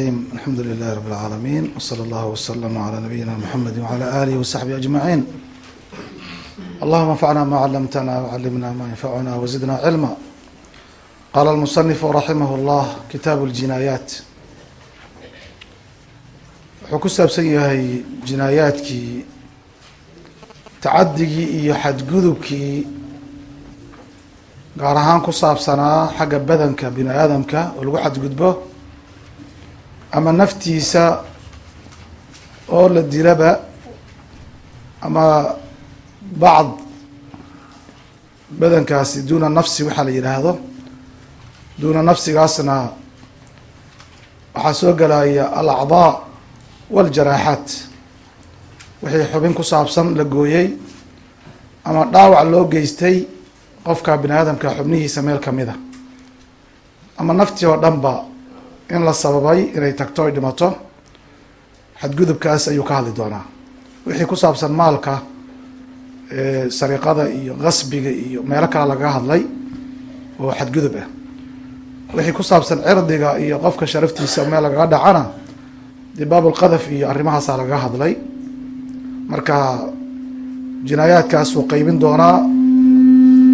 alxamdu lilahi rab اlcaalamiin wslى اllah wslm عlى nabiyina mxamedi wعlى alih وsaxbi aجmaعin allahuma anfacna ma calamtna wcalimna ma yanfacuna wzidna cilma qala اlmusنif raximah اllah kitaabu اljinaayaat wuxuu ku saabsan yahay jinaayaadkii tacadigii iyo xadgudubkii gaar ahaan ku saabsanaa xagga badanka bini aadamka oo lagu xadgudbo ama naftiisa oo la dilaba ama bacd badankaasi duuna nafsi waxaa la yidhaahdo. Duuna nafsigaasna waxaa soo gelaya alacdaa waljaraaxaat. Wixii xubin ku saabsan la gooyey ama dhaawac loo geystay qofka bini aadamka xubnihiisa meel kamida ama naftii oo dhan ba in la sababay inay tagto ay dhimato xadgudubkaas ayuu ka hadli doonaa. Wixii ku saabsan maalka sariqada iyo qasbiga iyo meelo kale lagaga hadlay oo xadgudub ah. Wixii ku saabsan cirdiga iyo qofka sharaftiisa meel lagaga dhacana dee baabulqadaf iyo arrimahaasaa lagaga hadlay. Marka jinaayaadkaasuu qeybin doonaa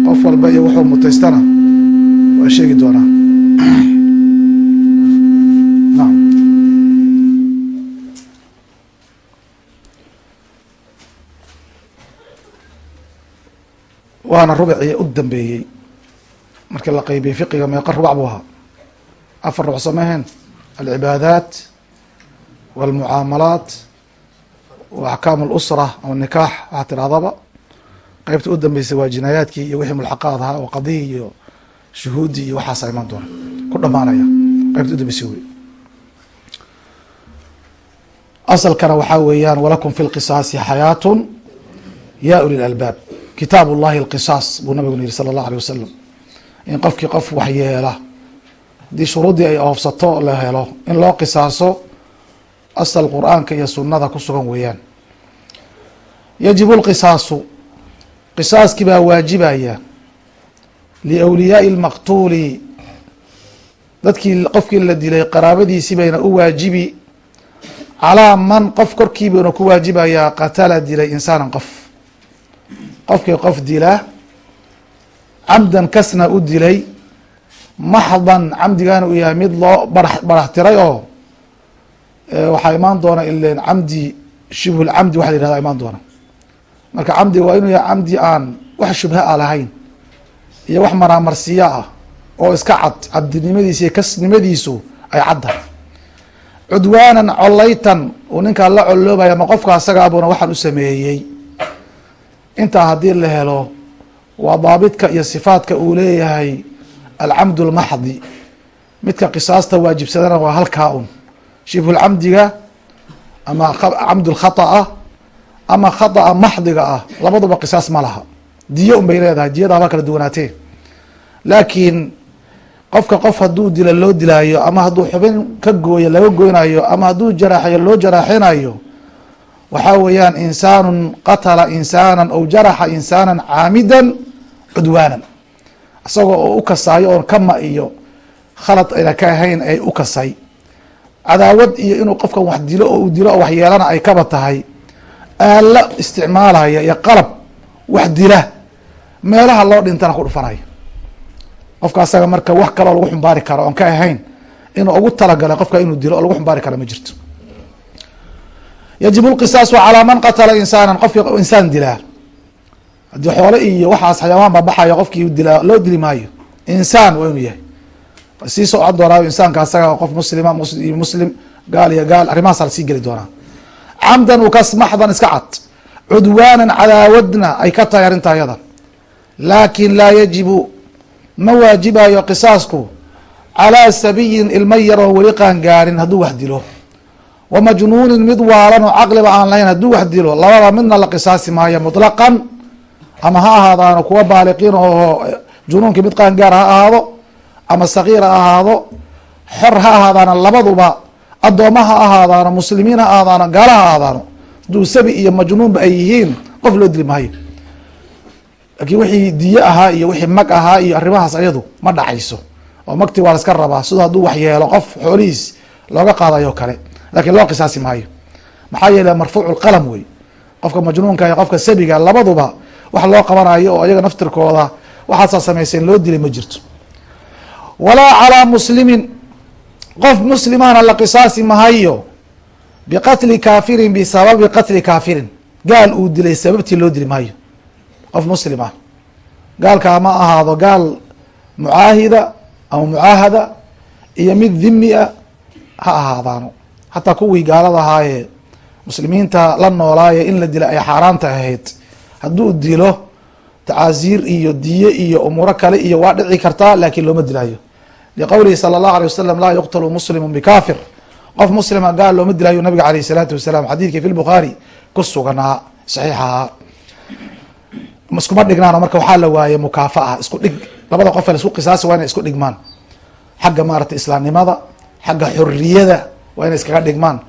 qof walba iyo wuxuu mutaystana waa sheegi doonaa waana rubcii u dambeeyey. Markii la qeybiyey fiqiga meeqa rubac buu ahaa. Afar rubac sameheen alcibaadaat walmucaamalaat wa axkaam اlusra ama nikaax waxaa tirahdaba. Qeybta u dambeysay waa jinaayaadkii iyo wixii mulxaqaad ahaa oo qadihi iyo shuhuudi iyo waxaasa imaan doona ku dhamaanaya qeybta u dambeysay wey asalkana waxaa weeyaan walakum fi lqisaasi xayaatun ya uli lalbaab kitaab ullahi alqisaas buu nabiguna yihi sala allahu alيh wasalam in qofkii qof waxyeela haddii shuruuddii ay oofsato la helo in loo qisaaso asal qur'aanka iyo sunada ku sugan weeyaan. Yajibu lqisaasu qisaaskii baa waajibaya liwliyaai lmaqtuuli dadkii qofkii la dilay qaraabadiisii bayna u waajibi calaa man qof korkii ku waajibayaa qatala dilay insaanan qof qofkii qof dila camdan kasna u dilay maxdan camdigaana uu yahay mid loo bara barax tiray oo waxaa imaan doona ilen camdi shibhulcamdi waxa la yihahda imaan doona. Marka camdiga waa inuu yahay camdi aan wax shubha a lahayn iyo wax maraamarsiyo ah oo iska cad cabdinimadiisa iyo kasnimadiisu ay caddahay cudwaanan collaytan uu ninkaa la colloobaya ma qofka asagaabuna waxaan u sameeyey intaa haddii la helo waa daabidka iyo sifaadka uu leeyahay alcamd lmaxdi midka qisaasta waajibsadana waa halkaa un. Shibhulcamdiga ama camd lkhaطa ama khaطa maxdiga ah labaduba qisaas ma laha. Diyo un bay leedahay diyadaaba kala duwanaatee. Laakiin qofka qof hadduu dila loo dilaayo ama hadduu xubin ka gooyo laga goynayo ama hadduu jaraaxayo loo jaraaxinayo waxaa weeyaan insaanu qatala insaana aw jaraxa insaana caamida cudwaanan. Isagoo oo u kasaayo oon kama iyo khalad ayna ka ahayn ay u kasay. Cadaawad iyo inuu qofkan wax dilo oo uu dilo oo wax yeelana ay kaba tahay. Aalo isticmaalaya iyo qalab wax dila meelaha loo dhintana ku dhufanaya. Qofka asaga marka wax kaloo lagu xumbaari karo oon ka ahayn inuu ugu talagalay qofka inuu dilo oo lagu xumbaari karo ma jirto yajib lqisaasu calaa man qatala insaanan qofkii insaan dilaa haddii xoole iyo waxaas xayawaan baa baxayo qofkii dilaa loo dili maayo insaan waa inuu yahay sii socon doonaa insaanka asaga qof muslima muslim gaal iyo gaal arrimahaasa la sii geli doonaa camdan ukas maxdan iska cad cudwaanan cadaawadna ay ka tahay arrinta ayada laakin laa yajibu ma waajibayo qisaasku calaa sabiyin ilmo yar oo weli qaan gaarin hadduu wax dilo wa majnuunin mid waalan oo caqliba aan lahayn hadduu wax dilo labada midna la qisaasi maayo mutlaqan. Ama ha ahaadaano kuwa baaliqiin oo junuunkii mid qaan gaar ha ahaado ama sagiir ha ahaado xor ha ahaadaano labaduba addooma ha ahaadaano muslimiin ha ahaadaano gaala ha ahaadaano hadduu sabi iyo majnuunba ay yihiin qof loo dili maayo. Laakiin wixii diye ahaa iyo wixii mag ahaa iyo arrimahaas ayadu ma dhacayso. Oo magti waa la iska rabaa sidoo hadduu wax yeelo qof xoolihiis looga qaadayo kale laakiin loo qisaasi maayo. Maxaa yeele marfuucu lqalam wey qofka majnuunka iyo qofka sabiga labaduba wax loo qabanayo oo ayaga naftirkooda waxaasaa samayseen loo dilay ma jirto. Walaa calaa muslimin qof muslimahna la qisaasi mahayo biqatli kaafirin bisababi qatli kaafirin. Gaal uu dilay sababtii loo dili maayo. Qof muslim ah. Gaalkaa ma ahaado gaal mucaahida ama mucaahada iyo mid dhimi a ha ahaadaano hataa kuwii gaalada ahaayee muslimiinta la noolaaye in la dila ay xaaraanta ahayd. Hadduu dilo tacaasiir iyo diye iyo umuuro kale iyo waa dhici kartaa laakiin looma dilayo liqowlihi sala allahu alay wasalam laa yuqtalu muslimu bikafir qof muslima gaal looma dilayo nabiga aleyh salaatu wasalaam. Xadiidkii fi lbukhaari ku suganaa saxiixaha. Iskuma dhignaano marka waxaa la waaye mukaafa'a. Isku dhig labada qof isku qisaasi waa inay isku dhigmaan. Xagga maaragtay islaamnimada xagga xuriyada waa inay iskaga dhigmaan.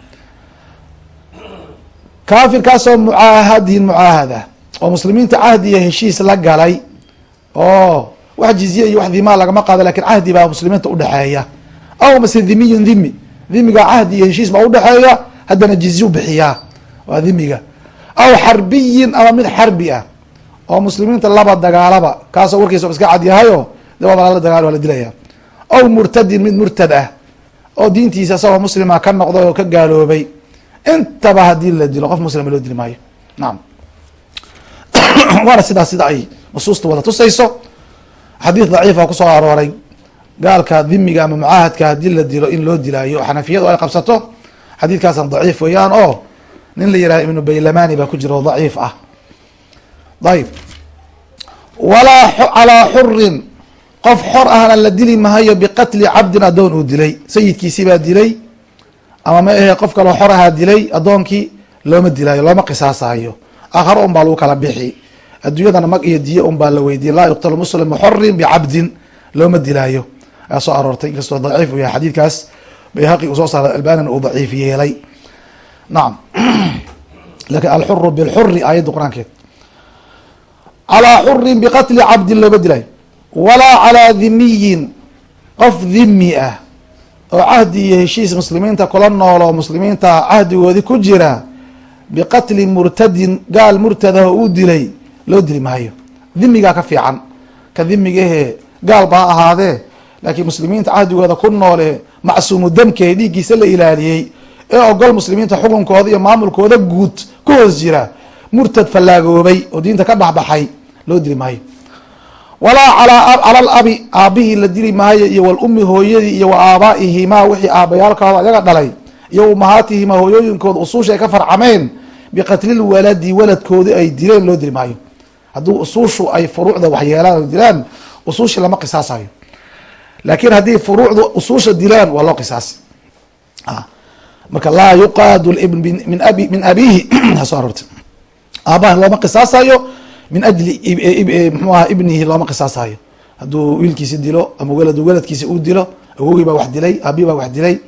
Kaafirkaasoo mucaahadin mucaahada. Oo muslimiinta cahdi iyo heshiis la galay. Oo wax jizye iyo wax dhimaa lagama qaado laakiin cahdi baa muslimiinta udhexeeya aw mase dhimiyun dhimi dhimiga cahdi iyo heshiis baa udhexeeya haddana jizyu bixiyaa waa dhimiga aw xarbiyin ama mid xarbi ah. Oo muslimiinta laba dagaalaba. Kaasoo warkiisa iska cadyahayo de waaba lala dagaal waa la dilaya. Aw murtadin mid murtad ah oo diintiisa isagoo muslima ka noqday oo ka gaaloobay. Intaba haddii la dilo qof muslima loo dili maayo. Nacam waana sidaas sida ay nusuusta wada tusayso. Xadiis daciifa ku soo arooray. Gaalka dhimiga ama mucaahadka haddii la dilo in loo dilaayo xanafiyadu ay qabsato. Xadiidkaasan daciif weeyaan oo nin la yihahdo ibnu baylamani baa ku jira oo daciif ah. Ayb walaa calaa xurin qof xor ahna la dili mahayo biqatli cabdin addoon uu dilay. Sayidkiisii baa dilay. Ama ma ahe qof kaloo xor ahaa dilay addoonkii looma dilaayo looma qisaasayo. Aakharo un baa lagu kala bixi. Adduunyadana mag iyo diye un baa la weydiye laa yuqtalu muslimu xorin bicabdin looma dilaayo. Ayaa soo aroortay inkastoo daciif uu yahay xadiidkaas bayhaqi uu soo saaray albanina uu daciif yeelay. Nacam laakiin alxuru bilxuri aayadda qur'aankeed. Calaa xurin biqatli cabdin looma dilaayo walaa calaa dhimiyin qof dhimi ah oo cahdi iyo heshiis muslimiinta kula nool oo muslimiinta cahdigoodi ku jira biqatli murtadin gaal murtadah oo uu dilay loo dili maayo. Dhimigaa ka fiican. Ka dhimigahe gaal baa ahaadee laakiin muslimiinta cahdigooda ku noole macsuumu damkee dhiiggiisa la ilaaliyey ee ogol muslimiinta xukunkooda iyo maamulkooda guud ku hoos jira murtad fallaagoobay oo diinta ka dhexbaxay loo dili maayo walaa cala alabi aabihii la dili maayo iyo walummi hooyadii iyo wa aabaa'ihimaa wixii aabayaalkooda ayaga dhalay iyo umahaatihima hooyooyinkooda usuusha ay ka farcameen biqatlil waladi waladkoodi ay dileen loo dili maayo. Haddii usuushu ay furuucda waxyeelaan dilaan usuushi lama qisaasayo. Laakiin haddii furuucda usuusha dilaan waa loo qisaasi marka laa yuqaadu ibn min abi min abihi soo aroortay aabaha looma qisaasayo min ajli mxuu aha ibnihi looma qisaasayo hadduu wiilkiisi dilo ama weladu weladkiisi uu dilo awogii baa wax dilay aabihi baa wax dilay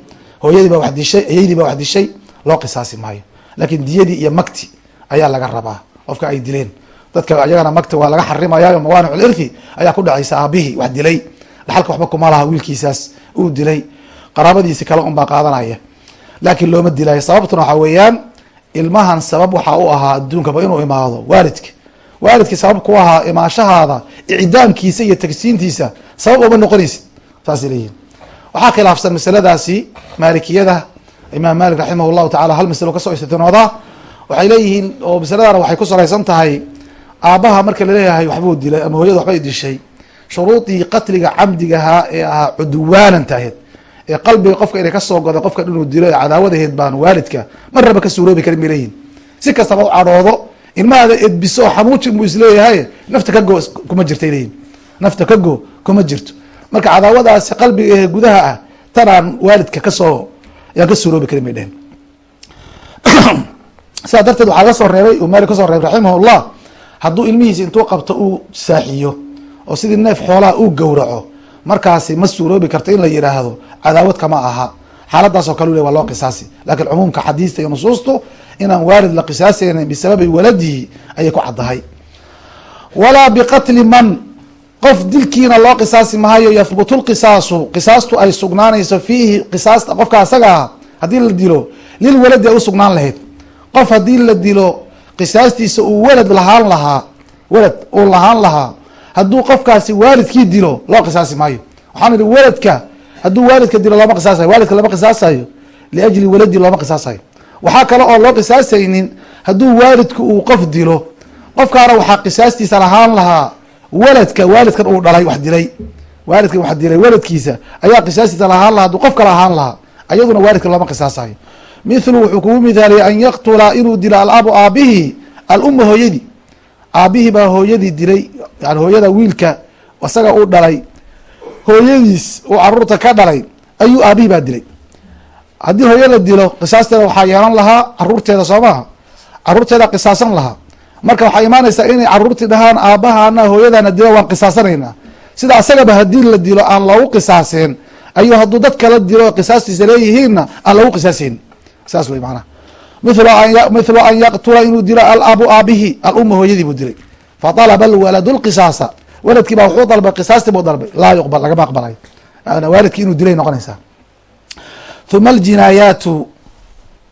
hooyadii baa wax dishay ayeydii baa wax dishay loo qisaasi maayo. Laakiin diyadii iyo magti ayaa laga rabaa qofka ay dileen. Dadka ayagana magta waa laga xarimayayo mawaanic lirthi ayaa ku dhacaysa aabihii wax dilay. Dhaxalka waxba kuma laha wiilkiisaas uu dilay. Qaraabadiisi kale un baa qaadanaya. Laakiin looma dilayo sababtuna waxaa weeyaan ilmahan sabab waxaa u ahaa adduunkaba inuu imaado waalidka waalidkii sabab ku ahaa imaashahaada icdaamkiisa iyo tagsiintiisa sabab uma noqonaysid. Saasay leeyihiin waxaa khilaafsan masaladaasi maalikiyada imaam malik raximah llahu tacala hal masalo ka soo istinoodaa waxay leeyihiin oo masaladana waxay ku salaysan tahay aabbaha marka la leeyahay waxbuu dilay ama hooyada waxbay dishay shuruudii qatliga camdigahaa ee ahaa cuduwaanan tahayd ee qalbiga qofka inay ka soo goda qofka inuu dilo ee cadaawadaheed baan waalidka marnaba ka suuroobi karin bay leeyihiin si kastaba u cadhoodo ilmahaada edbiso oo xanuujin buu is leeyahay nafta ka go kuma jirtay leeyihiin nafta ka go kuma jirto. Marka cadaawadaasi qalbiga ee gudaha ah tanaan waalidka ka soo yaan ka suuroobi karin bay dheheen sidaa darteed waxaa laga soo reebay uu maalik ka soo reebay raximahullah hadduu ilmihiisi intuu qabto uu saaxiyo oo sidii neef xoolaha uu gowraco markaasi ma suuroobi karto in la yidhaahdo cadaawad kama aha. Xaaladaasoo kale u le waa loo qisaasi. Lakiin cumuumka xadiista iyo nusuustu inaan waalid la qisaasaynin bisababi waladihi ayay ku caddahay. Walaa biqatli man qof dilkiina loo qisaasi mahayo yahbutu lqisaasu qisaastu ay sugnaanayso fiihi qisaasta qofka asaga ah haddii la dilo lilwaladi ay usugnaan lahayd. Qof haddii la dilo qisaastiisa uu walad lahaan lahaa walad uu lahaan lahaa hadduu qofkaasi waalidkii dilo loo qisaasi maayo. Waxaan idhi waladka hadduu waalidka dilo looma qisaasayo waalidka lama qisaasayo liajli waladi looma qisaasayo waxaa kale oo loo qisaasaynin hadduu waalidku uu qof dilo. Qofkaana waxaa qisaastiisa lahaan lahaa waladka waalidkan uu dhalay wax dilay. Waalidkan wax dilay waladkiisa ayaa qisaastiisa lahaan lahaa hadduu qof kale ahaan lahaa ayaduna waalidka looma qisaasayo. Mithlu wuxuu kugu mithaaliyay an yaqtula inuu dilo alabu aabihi aluma hooyadii. Aabihii baa hooyadii dilay yani hooyada wiilka isaga uu dhalay. Hooyadiis uu carruurta ka dhalay ayuu aabihii baa dilay haddii hooyo la dilo qisaasteeda waxaa yeelan lahaa caruurteeda soo maha caruurteeda qisaasan lahaa. Marka waxaa imaanaysaa inay caruurtii dhahaan aabahana hooyadana dilo waan qisaasanaynaa. Sida asagaba haddii la dilo aan loogu qisaaseen ayuu hadduu dad kala dilo qisaastiisa leeyihiinna aan loogu qisaaseyn saas wey maanaha mithlu an yaqtula inuu dilo alabu aabihi aluma hooyadii buu dilay. Faطalaba alwaladu lqisaasa waladkii baa wuxuu dalbay qisaastii buu dalbay. Laa yuqbal lagama aqbalayo waalidkii inuu dilay noqonaysaa uma aljinaayaatu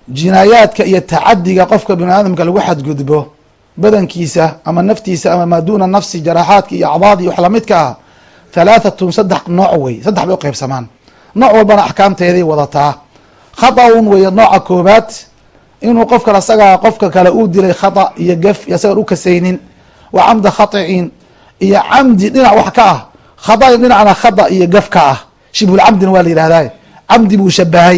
jinaayaadka iyo tacadiga qofka bini aadamka lagu xadgudbo badankiisa ama naftiisa ama maa duna nafsi jaraaxaadka iyo acdaad iyo wax lamidka ah. halaahatun saddex nooc wey saddex bay uqeybsamaan nooc walbana axkaamteeday wadataa. khata-un weeye nooca koobaad inuu qofkan asagaa qofka kale uu dilay khata iyo gaf iyo asagaan ukasaynin wa camda khaطicin iyo camdi dhinac wax ka ah. khata-in dhinacna khata iyo gaf ka ah. Shibhulcamdina waa la yihahdaa camdi buu shabahay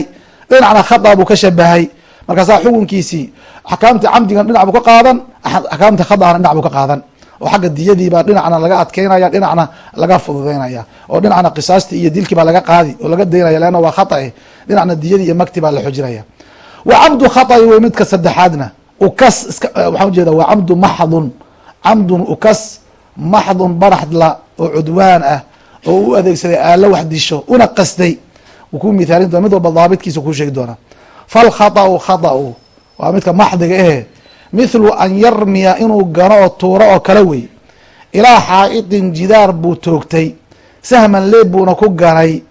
dhinacna khata buu ka shabahay markaasaa xukunkiisii axkaamta camdigan dhinac buu ka qaadan axkaamta khatana dhinac buu ka qaadan. Oo xagga diyadiibaa dhinacna laga adkeynaya dhinacna laga fududeynaya. Oo dhinacna qisaastii iyo dilkii baa laga qaadi oo laga daynaya leanna waa khatae dhinacna diyadii iyo magti baa la xojinaya wa camdu khaطai wey midka saddexaadna ukas iska waxaan ujeeda waa camdu maxdun. Camdun ukas maxdun baraxdla oo cudwaan ah oo u adeegsaday aalo wax disho una qasday ku mithaalin doona mid walba daabitkiisa kuu sheegi doonaa falkhaطأu khaطأu waa midka maxdiga ehe mithlu an yarmiya inuu gano oo tuuro oo kale wey ilaa xaa'iطin jidaar buu toogtay sahman leeb buuna ku ganay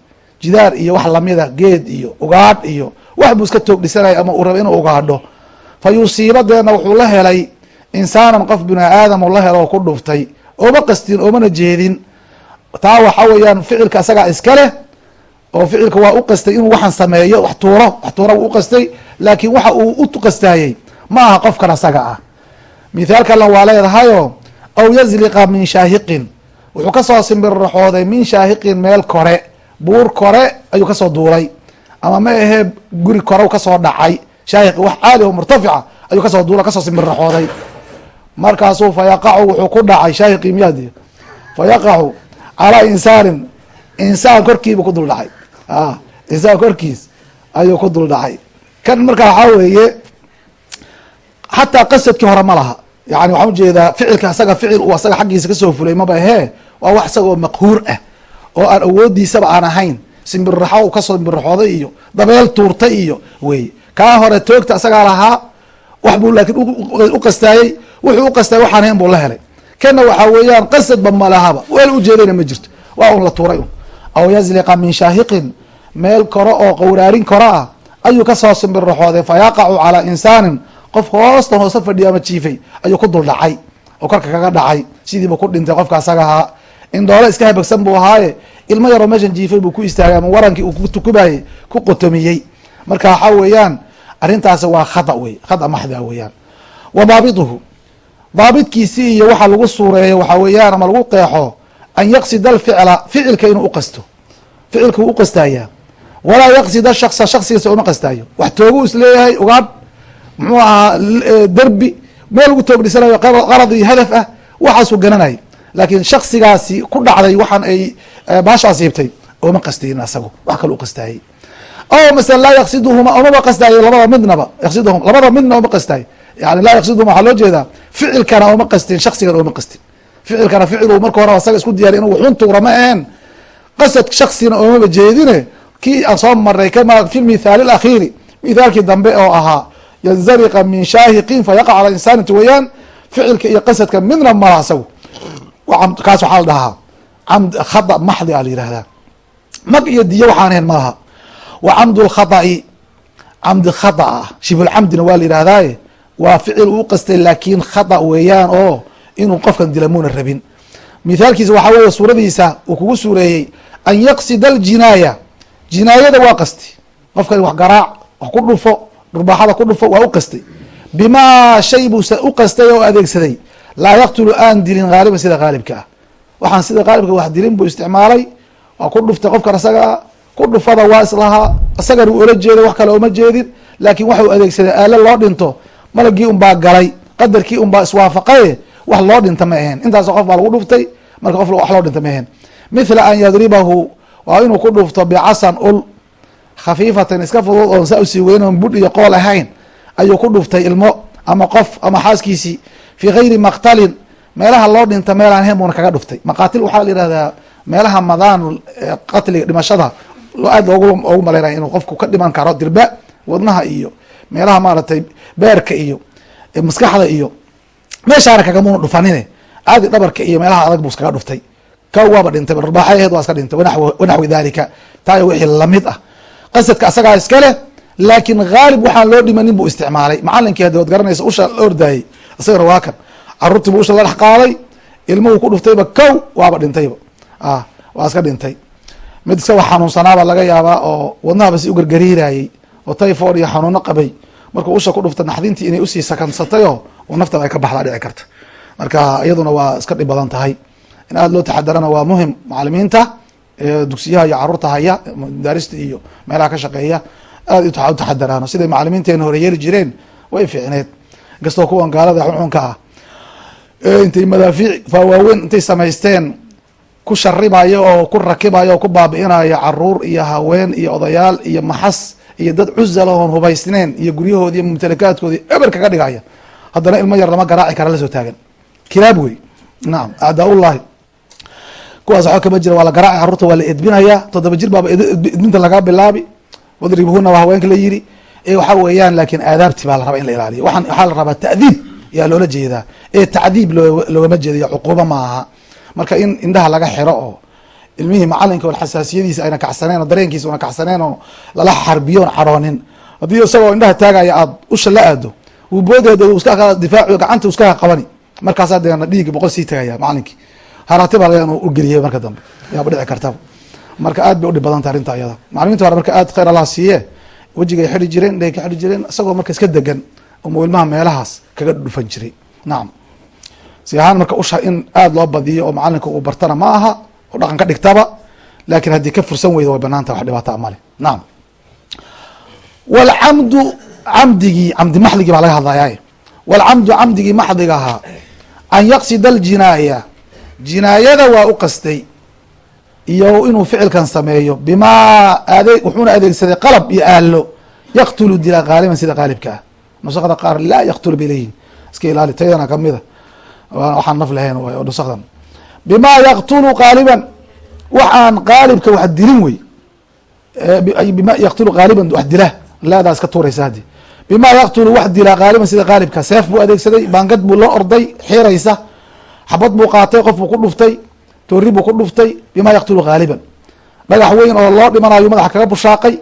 jidaar iyo wax lamida geed iyo ugaadh iyo wax buu iska toog dhisanaya ama uu raba inuu ugaadho fa yusiiba deedna wuxuu la helay insaanan qof bini aadam la helo oo ku dhuftay ooma qastin oomana jeedin taa waxa weeyaan ficilka isagaa iska leh oo ficilka waa u qastay inuu waxaan sameeyo wax tuuro wax tuura wuu uqastay laakiin waxa uu u qastaayey ma aha qofkan asaga ah. Mithaal kalena waa leedahayo aw yazliqa min shaahiqin. Wuxuu ka soo simbirraxooday min shaahiqin meel kore buur kore ayuu ka soo duulay. Ama ma ahee guri kore ka soo dhacay. Shaahiq wax caali oo murtafica ayuu ka soo duula ka soo simbirraxooday markaasuu fa yaqacu wuxuu ku dhacay shaahiqii miyaad fa yaqacu calaa insaanin. Insaan korkiibu ku dul dhacay insaan korkiis ayuu ku dul dhacay kan marka waxaa weeye xataa qasadkii hore ma laha. Yani waxaan u jeedaa ficilka asaga ficil uu asaga xaggiisa ka soo fulay maba ahee waa wax isagoo maqhuur ah oo aan awoodiisaba aan ahayn. Simbirraxo u ka soo simbirraxooday iyo dabeel tuurtay iyo wey. Kaa hore toogta asagaa lahaa wax buu laakiin u qastaayey wuxuu u qastaayay waxaan ahayn buu la helay. Kana waxaa weeyaan qasadba malahaba weel ujeedayna ma jirto. Waa un la tuuray un aw yazliqa min shaahiqin meel kore oo qawraarin kore ah ayuu ka soo simbirraxooday fa yaqacu calaa insaanin qof hoostan hoose fadhiya ama jiifay ayuu ku dul dhacay oo korka kaga dhacay sidiibu ku dhintay qofka asaga ahaa. Indhoole iska habagsan buu ahaaye ilmo yaroo meeshan jiifay buu ku istaagay ama warankii uu kutukubayey ku qotomiyey marka waxaa weeyaan arrintaasi waa khata wey khata maxdia weeyaan. Wa daabituhu daabitkiisii iyo waxa lagu suureeyo waxaa weeyaan ama lagu qeexo an yaqsida alficla ficilka inuu uqasto ficilka wuu uqastaayaa walaa yaqsida shaksa shaksigiisa uma qastaayo. Wax toogu is leeyahay ugaadh muxuu ahaa derbi meel lagu toog dhisanayo qarad iyo hadaf ah waxaasuu garanayay laakiin shaksigaasi ku dhacday waxaan ay baashaa siibtay ooma qastayin asagu wax kale u qastaayey. O masala laa yaqsiduhuma omaba qastaayo labada midnaba yaqsidhum labada midna oma qastaayo yani laa yaqsiduhuma waxaa loo jeedaa ficilkana oma qastin shaksigan oma qastin. Ficilkana ficil marka hore asaga isku diyariy inuu wuxun tuura ma aheen qasad shaksina oomaba jeedine kii aan soo maray kama fi mithaali alakhiiri mithaalkii dambe oo ahaa yanzaliqa min shaahiqin fa yaqa cala insaaniti weeyaan ficilka iyo qasadka midna mala asagu. Kaas waxaa la dhahaa camd khada maxdi a la yihahdaa mag iyo diyo waxaan ahayn maaha wa camdu lkhada'i camdi khada ah. Shibulcamdina waa la yidhahdaaye waa ficil uu qastay laakiin khada weeyaan oo inuu qofkan dila muuna rabin. Mithaalkiisa waxaa weeye suuradiisa uu kugu suureeyey an yaqsida aljinaaya jinaayada waa qasti qofkan wax garaac wax ku dhufo dhurbaaxada ku dhufo waa u qastay. Bimaa shay buu u qastay oo adeegsaday. Laa yaqtulu aan dilin haaliban sida haalibka ah. Waxaan sida haalibka wax dilin buu isticmaalay. Waa ku dhuftay qofkan isagaa ku dhufada waa islahaa isagana uu ola jeeday wax kale uma jeedin. Laakiin waxa uu adeegsaday aalo loo dhinto. Malagii unbaa galay. Qadarkii unbaa iswaafaqaye wax loo dhinta ma ahen intaasoo qof baa lagu dhuftay. Marka qof wax loo dhinta ma ahen mithla an yadribahu waa inuu ku dhufto bicasan ul khafiifatan iska fudud oon saa u sii weyn oon budh iyo qool ahayn. Ayuu ku dhuftay ilmo ama qof ama xaaskiisii fii gayri maktalin meelaha loo dhinta meelaan ahayn buuna kaga dhuftay maqaatil waxaa la yihahdaa meelaha madaan qatliga dhimashada aad loogu malaynaya inuu qofku ka dhiman karo dirba wadnaha iyo meelaha maaragtay beerka iyo maskaxda iyo. Meeshaana kagamuna dhufanine. Aadi dhabarka iyo meelaha adag buu iskaga dhuftay ka waaba dhintay rarbaaxaheed waa iska dhintay wanaxwi dalika tayo wixii la mid ah. Qasadka asagaa iska leh laakiin haalib waxaan loo dhimanin buu isticmaalay. Macalinkii haddi waad garanaysa usha la ordaayey isagana waa kan. Caruurtii bu usha la dhex qaaday ilmuhu ku dhuftayba kow waaba dhintayba waa iska dhintay. Mid isaga xanuunsanaaba laga yaabaa oo wadnahaba si u gargariirayey oo typhoid iyo xanuuno qabay. Markuu usha ku dhufta naxdintii inay u sii sakansatayoo u naftada ay ka baxdaa dhici karta. Marka iyaduna waa iska dhib badan tahay in loo taxadarana waa muhiim macalimiinta dugsiyaha iyo carruurta haya madaarista iyo meelaha ka shaqeeya aada u taxadaraano siday macalimiinteena hore yeeli jireen way fiicneed. Inkastoo kuwan gaalada xunxunka ah. Intay madaafiic faawaaweyn intay samaysteen ku sharibayo oo ku rakibayo oo ku baabi'inayo carruur iyo haween iyo odayaal iyo maxas iyo dad cuzala oon hubaysneen iyo guryahoodi iyo mumtalakaadkoodi eber kaga dhigaya. Haddana ilmo yar lama garaaci kara la soo taagan. Kilaab wey nacam acdaa ullahi kuwaas waxba kama jira waa la garaaci carruurta waa la edbinaya. Toddoba jir baaba edbinta lagaa bilaabi. Wadribhuna waa haweenka la yiri ee waxaa weeyaan laakiin aadaabti baa la rabaa in la ilaaliyo. Waxaan waxaa la rabaa ta'diib yaa loola jeedaa. Ee tacdiib loo loogama jeedayo cuquubo ma aha. Marka in indhaha laga xiro oo ilmihii macalinka on xasaasiyadiisa ayna kacsaneen oo dareenkiisa una kacsaneen oo lala xarbiyo on cadhoonin haddii isagoo indhaha taagaya aad usha la aado wuu boodeeda iska difaaci gacanta iskaga qabani markaasaa deena dhiigi boqol sii tagaya macalinkii haraati baa laga u geliyay marka dambe. Yaaba dhici kartaba marka aad bay udhib badanta arrinta iyada macalimiinta hore marka aad khayr allah siiye wejigay xidhi jireen indhahay ka xidhi jireen isagoo marka iska degan umu ilmaha meelahaas kaga dhufan jiray. Nacam si ahaan marka usha in aada loo badiyo oo macalinka uu bartana ma aha oo dhaqan ka dhigtaba laakiin haddii ka fursan weyda way banaan taha wax dhibaata male nacam walcamdu camdigii camdi maxdigii baa laga hadlayaa. Walcamdu camdigii maxdiga ahaa an yaqsida aljinaaya jinaayada waa u qastay iyo inuu ficilkan sameeyo bimaa ade wuxuuna adeegsaday qalab iyo aalo yaqtulu dila qaaliban sida qaalibka ah. Nusakda qaar laa yaqtulu bilayhin. Iska ilaali taydana kamida waxaan naf lahayn nusakdan bimaa yaqtulu qaaliban waxaan qaalibka wax dilin wey. Bima yaqtulu qaaliban wax dila. Laadaa iska tuuraysa haddi bimaa yaqtulu wax dila qaaliban sida qaalibka. Seef buu adeegsaday baangad buu la orday xiraysa xabad buu qaatay qof buu ku dhuftay toori buu ku dhuftay bimaa yaqtulu qaaliban dhagax weyn oo loo dhimanayo madaxa kaga bushaaqay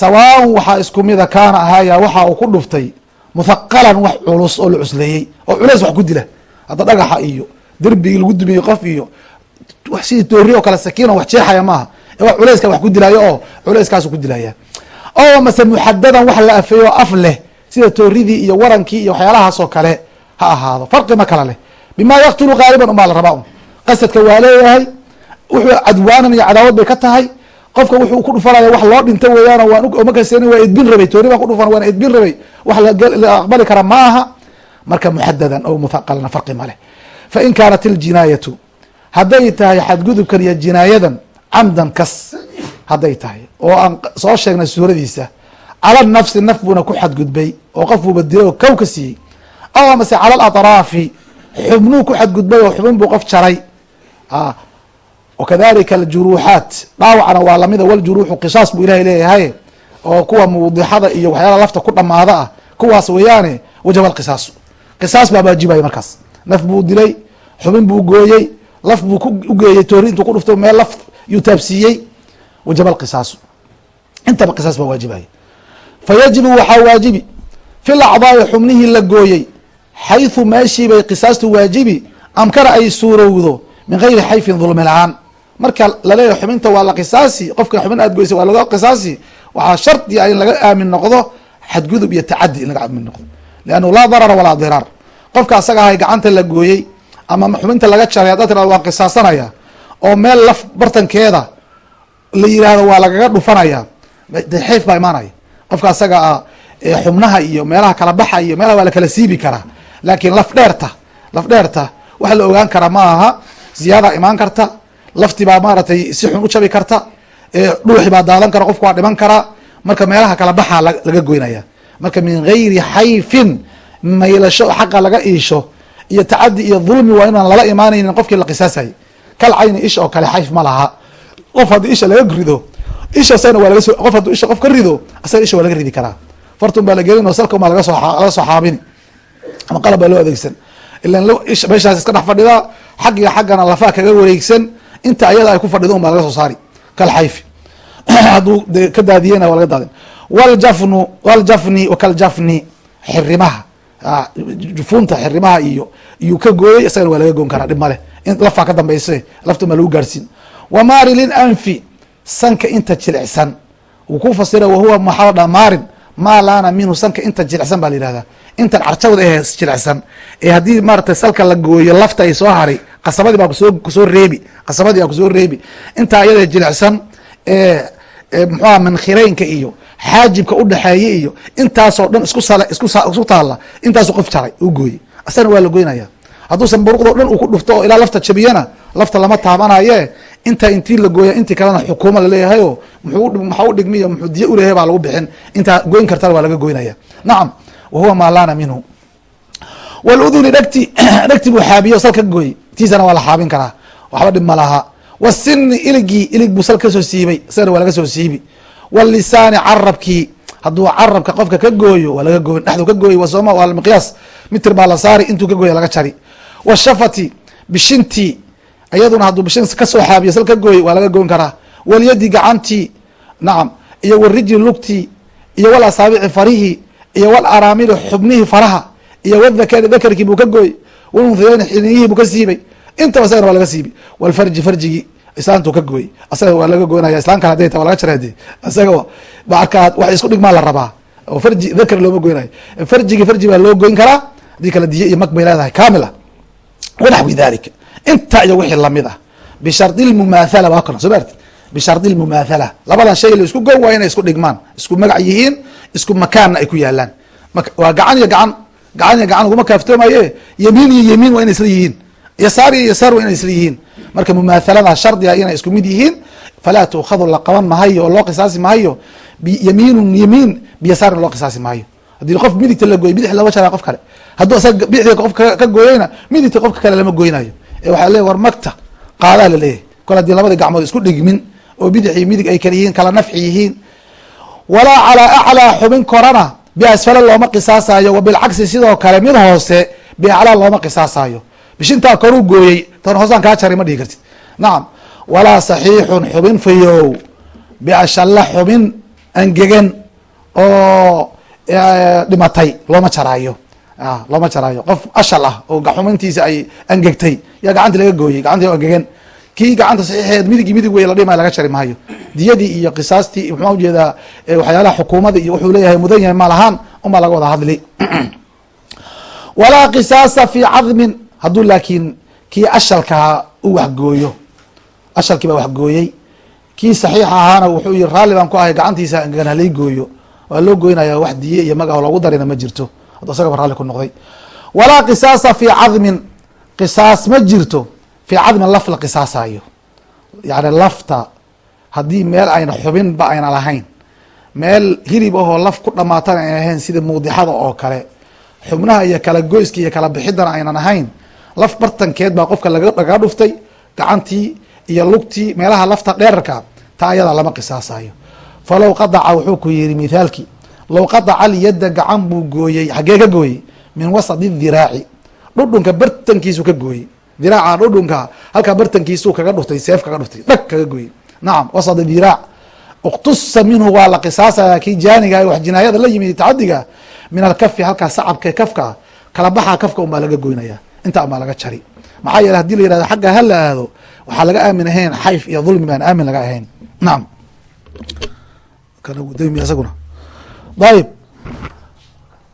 sawaaun waxaa isku mida kaana ahaya waxa uu ku dhuftay muthaqalan wax culus oo la cusleeyey oo culeys wax ku dila. Hadda dhagaxa iyo derbigii lagu dumiyey qof iyo sidii toori oo kale sakiin oo wax jeexaya maaha wax culeyska wax ku dilaayo oo culeyskaasu ku dilaya oo mase muxadadan wax la afeeyo oo af leh sida tooridii iyo warankii iyo waxyaalahaasoo kale ha ahaado. Farqi ma kala leh bima yaqtulu qaaliban unbaa la rabaa un. Qasadka waa leeyahay wuxuu cadwaanan iyo cadaawad bay ka tahay. Qofka wuxuu ku dhufanaya wax loo dhinta weeyaan waan makasn waa edbin rabay toori baan ku dhufan waan edbin rabay. Wax la aqbali kara ma marka muxadadan o muthaqalna farqi maleh fain kaanat iljinaayatu hadday tahay xadgudubkan iyo jinaayadan camdan kas hadday tahay. Oo aan soo sheegnay suuradiisa cala nafsi naf buuna ku xadgudbay oo qof buuba dilay oo kow ka siiyey. Aw amase cala alatraafi xubnuu ku xadgudbay oo xubin buu qof jaray. Wakadalika aljuruuxaat dhaawacna waa lamida waljuruuxu qisaas buu ilahay leeyahay oo kuwa muudixada iyo waxyaala lafta ku dhamaada ah kuwaas weeyaane wajaba alqisaasu qisaas baa waajibaya markaas. Naf buu dilay xubin buu gooyey laf buu ugeeyey toori intuu ku dhufto meel laf yuu taabsiiyey wajaba alqisaasu intaba qisaas baa waajibaya. Fa yajibu waxaa waajibi fi lacdaai xubnihii la gooyey xayثu meeshiibay qisaastu waajibi amkana ay suurowdo min gayri xayfin dulmi la'aan. Marka la leeyahay xubinta waa la qisaasi qofka xubin aad goysay waa laga qisaasi waxaa shardi a in laga aamin noqdo xadgudub iyo tacadi in laga aamin noqdo. Leannahu laa darara walaa diraar. Qofka asaga ahay gacanta la gooyey ama xubinta laga jaray haddaad tirado waan qisaasanaya oo meel laf bartankeeda la yihahdo waa lagaga dhufanaya xayf baa imaanaya. Qofka asaga ah xubnaha iyo meelaha kala baxa iyo meelaha waa lakala siibi karaa laakiin laf dheerta waxa la ogaan karaa ma aha ziyaada imaan karta lafti baa maaratay si xun u karta dhuuxi baa daadan kara qofku waa dhiman karaa marka meelaha kala baxaa laga goynaya marka min gayri xayfin maylasho xaqa laga iisho iyo tacadi iyo dulmi waa inaan lala imaanaynin qofkii la qisaasayay kal isha oo kale xayf ma laha. Qof haddii isha laga rido isha asagna waa laga so qof hadduu isha qof ka rido asaga isha waa laga ridi karaa. Fartun baa la gelin oo salka baa laga soo laga soo xaabini ama qalab baa loo adeegsan. Ilan meeshaas iska dhex fadhidaa xag iyo xaggana lafaa kaga wareegsan inta ayada ay ku fadhido un laga soo saari kal xayfi. Hadduu de ka daadiyena waa laga daadin. Waljafnu waljafni wakaljafni xirimaha jufunta xirimaha iyo iyuu ka gooyey isagana waa laga goon karaa dhib maleh lafaa ka dambeyse lafta maa lagu gaarsiin. Wamaarilin anfi sanka inta jilicsan. Wuu ku fasira wahuwa maxaa dha maarin maa laana minhu sanka inta jilicsan baa la yihahdaa intan carjawda ahe jilicsan. Ee haddii maarata salka la gooyo lafta ay soo haray qasabadii baa ku soo ku soo reebi. Qasabadii baa ku soo reebi. Intaa iyada jilicsan ee mxuaha mankhiraynka iyo xaajibka udhexeeya iyo intaasoo dhan isku sal isku isku taalla intaasu qof jaray u gooyey. Asagana waa la goynaya hadduusan buruqdo dhan uu ku dhufto oo ilaa lafta jabiyana lafta lama taabanaye intaa intii la gooya intii kalena xukuuma laleeyahayo maxaa u dhigmiyo muxuu diya uleyahay baa lagu bixin. Intaa goyn kartana waa laga goynaya nacam wa huwa minhu. Wluduni dhegti dhegti buu xaabiyo sal ka gooyey tiisana waa la xaabin karaa. Waxba dhib ma laha. Iligii ilig buu sal ka soo siibay. Isagana waa laga soo siibi. Walisaani carabkii hadduu carabka qofka ka gooyo waa laga gooyn dhexdu ka gooy wasoma waa miqyaas. Mitir baa la saari intuu ka gooya laga jari. Washafati bishintii iyaduna hadduu bishin ka soo xaabiyo sal ka gooy waa laga goyn karaa. Walyadi gacantii nacam iyo warijli lugtii iyo wal asaabici farihii iyo wal araamili xubnihii faraha iyo wdakari dakarkii buu ka gooy walunthayeyni xiniyihii buu ka siibay. Intaba isagana waa laga siibi walfarji farjigii islaantuu ka gooy asaga waa laga goynaya islaan kale haday ta waa laga jara hade isaga markaa wax isku dhigmaa la rabaa. Oo farji dakar looma goynayo. Farjigii farji baa loo goyn karaa. Haddii kale diye iyo mag bay leedahay kaamil ah wanaxwi dalika inta iyo wixii la mid ah. Bishardi lmumaathala waa kana soo maarti bishardi lmumaathala labadan shay la isku goyn waa inay isku dhigmaan. Isku magac yihiin isku makaanna ay ku yaalaan waa gacan iyo gacan. Gacan iyo gacan laguma kaaftoomaye yemiin iyo yemiin waa inay isla yihiin. Yasaar iyo yasaar waa inay isla yihiin. Marka mumaathalada shardiga inay isku mid yihiin falaa tuukhadu la qaban mahayo oo loo qisaasi maayo yamiinun yemiin biyasaarin loo qisaasi maayo haddii qof midigta la gooy bidix lama jaraa qof kale. Hadduu asaga bidixda qof ka gooyeyna midigta qofka kale lama goynayo waxaa leeyahy war magta qaadaa la leeyahay. Kol haddii labadii gacmood isku dhigmin oo bidix midig ay kala yihiin kala nafci yihiin walaa calaa aclaa xubin korana biasfala looma qisaasayo wa bilcagsi sidoo kale mid hoose biaclaa looma qisaasayo bishintaa koruu gooyey tan hoosaan kaa jaray ma dhihi kartid. Nacam walaa saxiixun xubin fayow biashalla xubin angegan oo dhimatay looma jaraayo looma jaraayo. Qof ashal ah oo xubintiisa ay angegtay yaa gacanti laga gooyey gacanti angegan kii gacanta saxiixeed midigi midig wey la dhimay laga jari maayo. Diyadii iyo qisaastii muxuu u jeedaa waxyaalaha xukuumada iyo wuxuu leeyahay mudan yahay maal ahaan unbaa laga wada hadli. Walaa qisaasa fi cadmin. Hadduu laakiin kii ashalkaa u waxgooyo ashalkii baa waxgooyey kii saxiixa ahaana wuxuu yiri raalli baan ku ahay gacantiisa angegan halay gooyo. Waa loo goynaya wax diye iyo magac loogu darina ma jirto hadduu asagaba raalli ku noqday. Walaa qisaasa fi cadmin qisaas ma jirto fi cadmin laf la qisaasayo. Yani lafta haddii meel ayna xubinba ayna lahayn meel hilib ahoo laf ku dhamaatana ayna ahayn sida muudixada oo kale xubnaha iyo kala goyska iyo kala bixidana aynan ahayn laf bartankeed baa qofka lagaga dhuftay gacantii iyo lugtii meelaha lafta dheerarka taa ayadaa lama qisaasayo. Falow qadaca wuxuu ku yihi mithaalkii low qadaca lyadda gacan buu gooyey xaggee ka gooyey min wasadi diraaci dhudhunka bartankiisu ka gooyey diraaca dhudhunka halkaa bartankiisuu kaga dhuftay seef kaga dhuftay dhag kaga goyey nacam wasad diraac uktusa minhu waa la qisaasaya kii jaaniga wax jinaayada la yimid tacadiga min alkafi halkaa sacabka kafka kala kafka un baa laga goynaya inta un baa laga jari maxaa yeele haddii la yiraahdo xagga ha la aado waxaa laga aamin ahayn xayf iyo dulmi baan aamin laga ahayn nacam isaguna ayib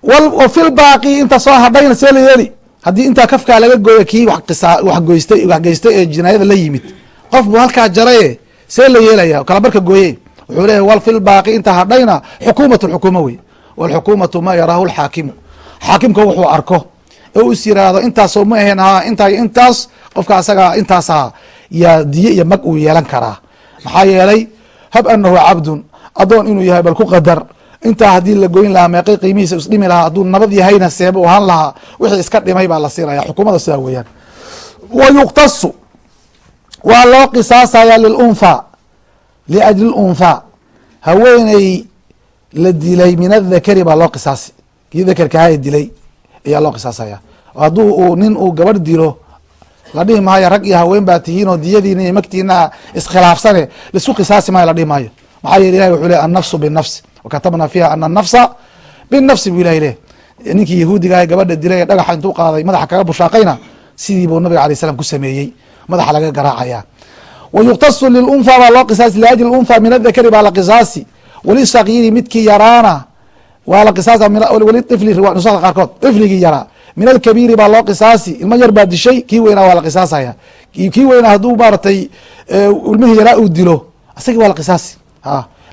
wa fi lbaaqi inta soo hadhayna see la yeeli. Haddii intaa kafkaa laga gooya kii wax goystay wax geystay ee jinaayada la yimid. Qof buu halkaa jaraye see la yeelaya kala barka gooye wuxuu leeyahy wal fi inta hadhayna xukuumatu xukuuma wey. Walxukuumatu ma yaraahu lxaakimu xaakimka wuxuu arko ee is yiraahdo intaasoo ma ahayn ha intaa intaas qofka asaga intaasa yaa diye iyo mag uu yeelan karaa. Maxaa yeelay hab anahu cabdun adoon inuu yahay bal ku qadar intaa haddii la goyn lahaa meeqay qiimihiisa isdhimi lahaa hadduu nabad yahayna seeba u ahaan lahaa wixii iska dhimay baa la siinaya xukuumada sidaa weeyaan. Wa waa loo qisaasaya lilunfa liajli lunfa haweeney la dilay min adakari baa loo qisaasi. Kii dakerkaha dilay ayaa loo qisaasaya hadduu uu nin uu gabadh dilo la dhihi maayo rag iyo haween baa tihiin oo diyadiina iyo magtiina iskhilaafsane la isku qisaasi maayo la dhihi maayo. Maxaa yeele ilahi wuxuu ley annafsu binafsi wakatabna fiiha ana anafsa binafsi buu ilahi leh ninkii yahuudigaah gabadha dilay ee dhagaxa intuu qaaday madaxa kaga bushaaqayna sidii buu nabiga alay slam ku sameeyey madaxa laga garaacaya wa yuqtasu lilunfa baa loo qisaasi liajli unfa min adakari baa la qisaasi walisagiiri midkii yaraana waa la qisaasa waliifli nusaa qaarkood ifligii yaraa min alkabiiri baa loo qisaasi ilmo yar baa dishay kii weynaa waa la qisaasaya kii weynaa hadduu maaratay ilmihii yaraa uu dilo asagii waa la qisaasi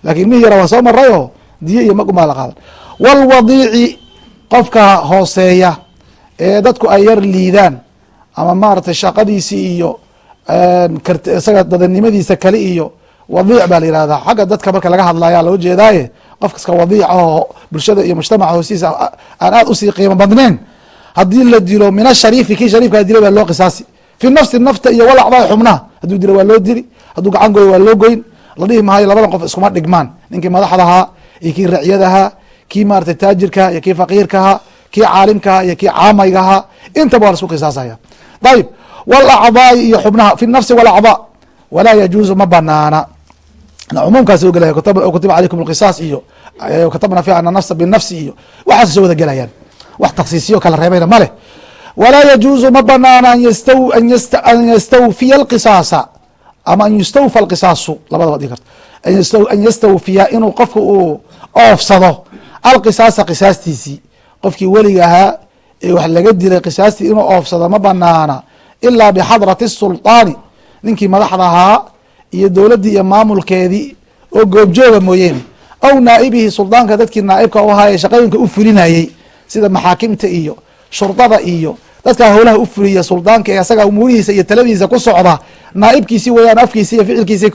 laakiin ilmihii yaraa waa soo marayo diye iyo mag umaa la qaadan walwadiici qofka hooseeya ee dadku ay yar liidaan ama maaratay shaqadiisii iyo isaga dadanimadiisa kale iyo wadiic baa la yihahdaa xagga dadka marka laga hadlaya loo jeedaaye qof kaska wadiic oo bulshada iyo mujtamaca hoostiisa aan aad u sii qiimo badnayn haddii la dilo min ashariifi kii shariifkaa dilay baa loo qisaasi. Fi nafsi nafta iyo walacdaa xubnaha hadduu dilo waa loo dili hadduu gacan gooyo waa loo goyn la dhihi maayo labadan qof iskuma dhigmaan. Ninkii madaxdahaa iyo kii racyadahaa kii maratay taajirkaha iyo kii faqiirkaha kii caalimkaha iyo kii caamaygaha intaba waa la isku qisaasaya. Ayib walacdaai iyo xubnaha fi nafsi walacdaa walaa yajuuzu ma banaana. Cumuumkaas soo gelaya kutiba calaykum alqisaas iyo katabna fiiha ana nafsa binafsi iyo waxaas soo wada gelayaan wax taksiisiyo kala reebayna ma leh. Walaa yajuuzu ma banaana an yastawfiya alqisaasa ama an yustawfa alqisaasu labadaba dhigi karta. An yastawfiya inuu qofka uu oofsado alqisaasa qisaastiisii qofkii weliga ahaa ee wax laga dilay qisaastii inuu oofsado ma banaana ilaa bixadrati sulطaani ninkii madaxda ahaa iyo dowladdii iyo maamulkeedii oo goobjooga mooyeene aw naa'ibihi suldaanka dadkii naaibka u ahaa ee shaqooyinka u fulinayey sida maxaakimta iyo shurdada iyo dadkaa howlaha u fuliya suldaanka ee asaga umuurihiisa iyo taladiisa ku socda naaibkiisi weyaan afkiisi iyo ficilkiisi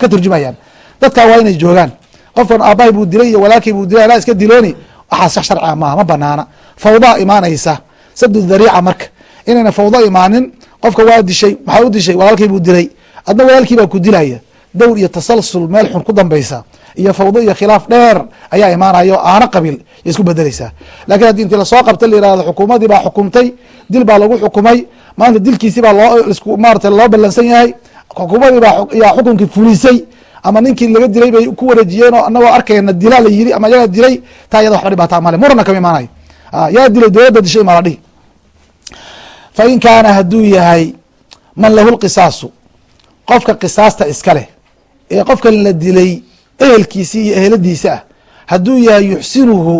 ka turjumayaan. Dadkaa waa inay joogaan. Qofkan aabahay buu dilay iyo walaalkii buu dilay alaa iska dilooni. Waxaas shax sharciga maaha ma banaana fawdaa imaanaysa sadu dhariica marka inayna fawdo imaanin qofka waa dishay maxaa u dishay walaalkii buu dilay adna walaalkii baa ku dilaya dowr iyo tasalsul meel xun ku dambaysa iyo fawdo iyo khilaaf dheer ayaa imaanaya oo aana qabiil ya isku bedeleysaa laakiin haddii inti la soo qabta la yihahdo xukuumadii baa xukumtay dil baa lagu xukumay maanta dilkiisi baa loo maarata loo ballansan yahay xukuumadii baa yaa xukunkii fulisay ama ninkii laga dilay bay ku wareejiyeen oo anagoo arkayna dilaa la yiri ama yagaa dilay taa iyada waxba dhibaataa male murana kama imaanayo. Yaa dilay dowladda dishay maa la dhihi. Fa in kaana hadduu yahay man lahu lqisaasu qofka qisaasta iska leh ee qofkan la dilay ehelkiisi iyo eheladiisa ah. Hadduu yahay yuxsinuhu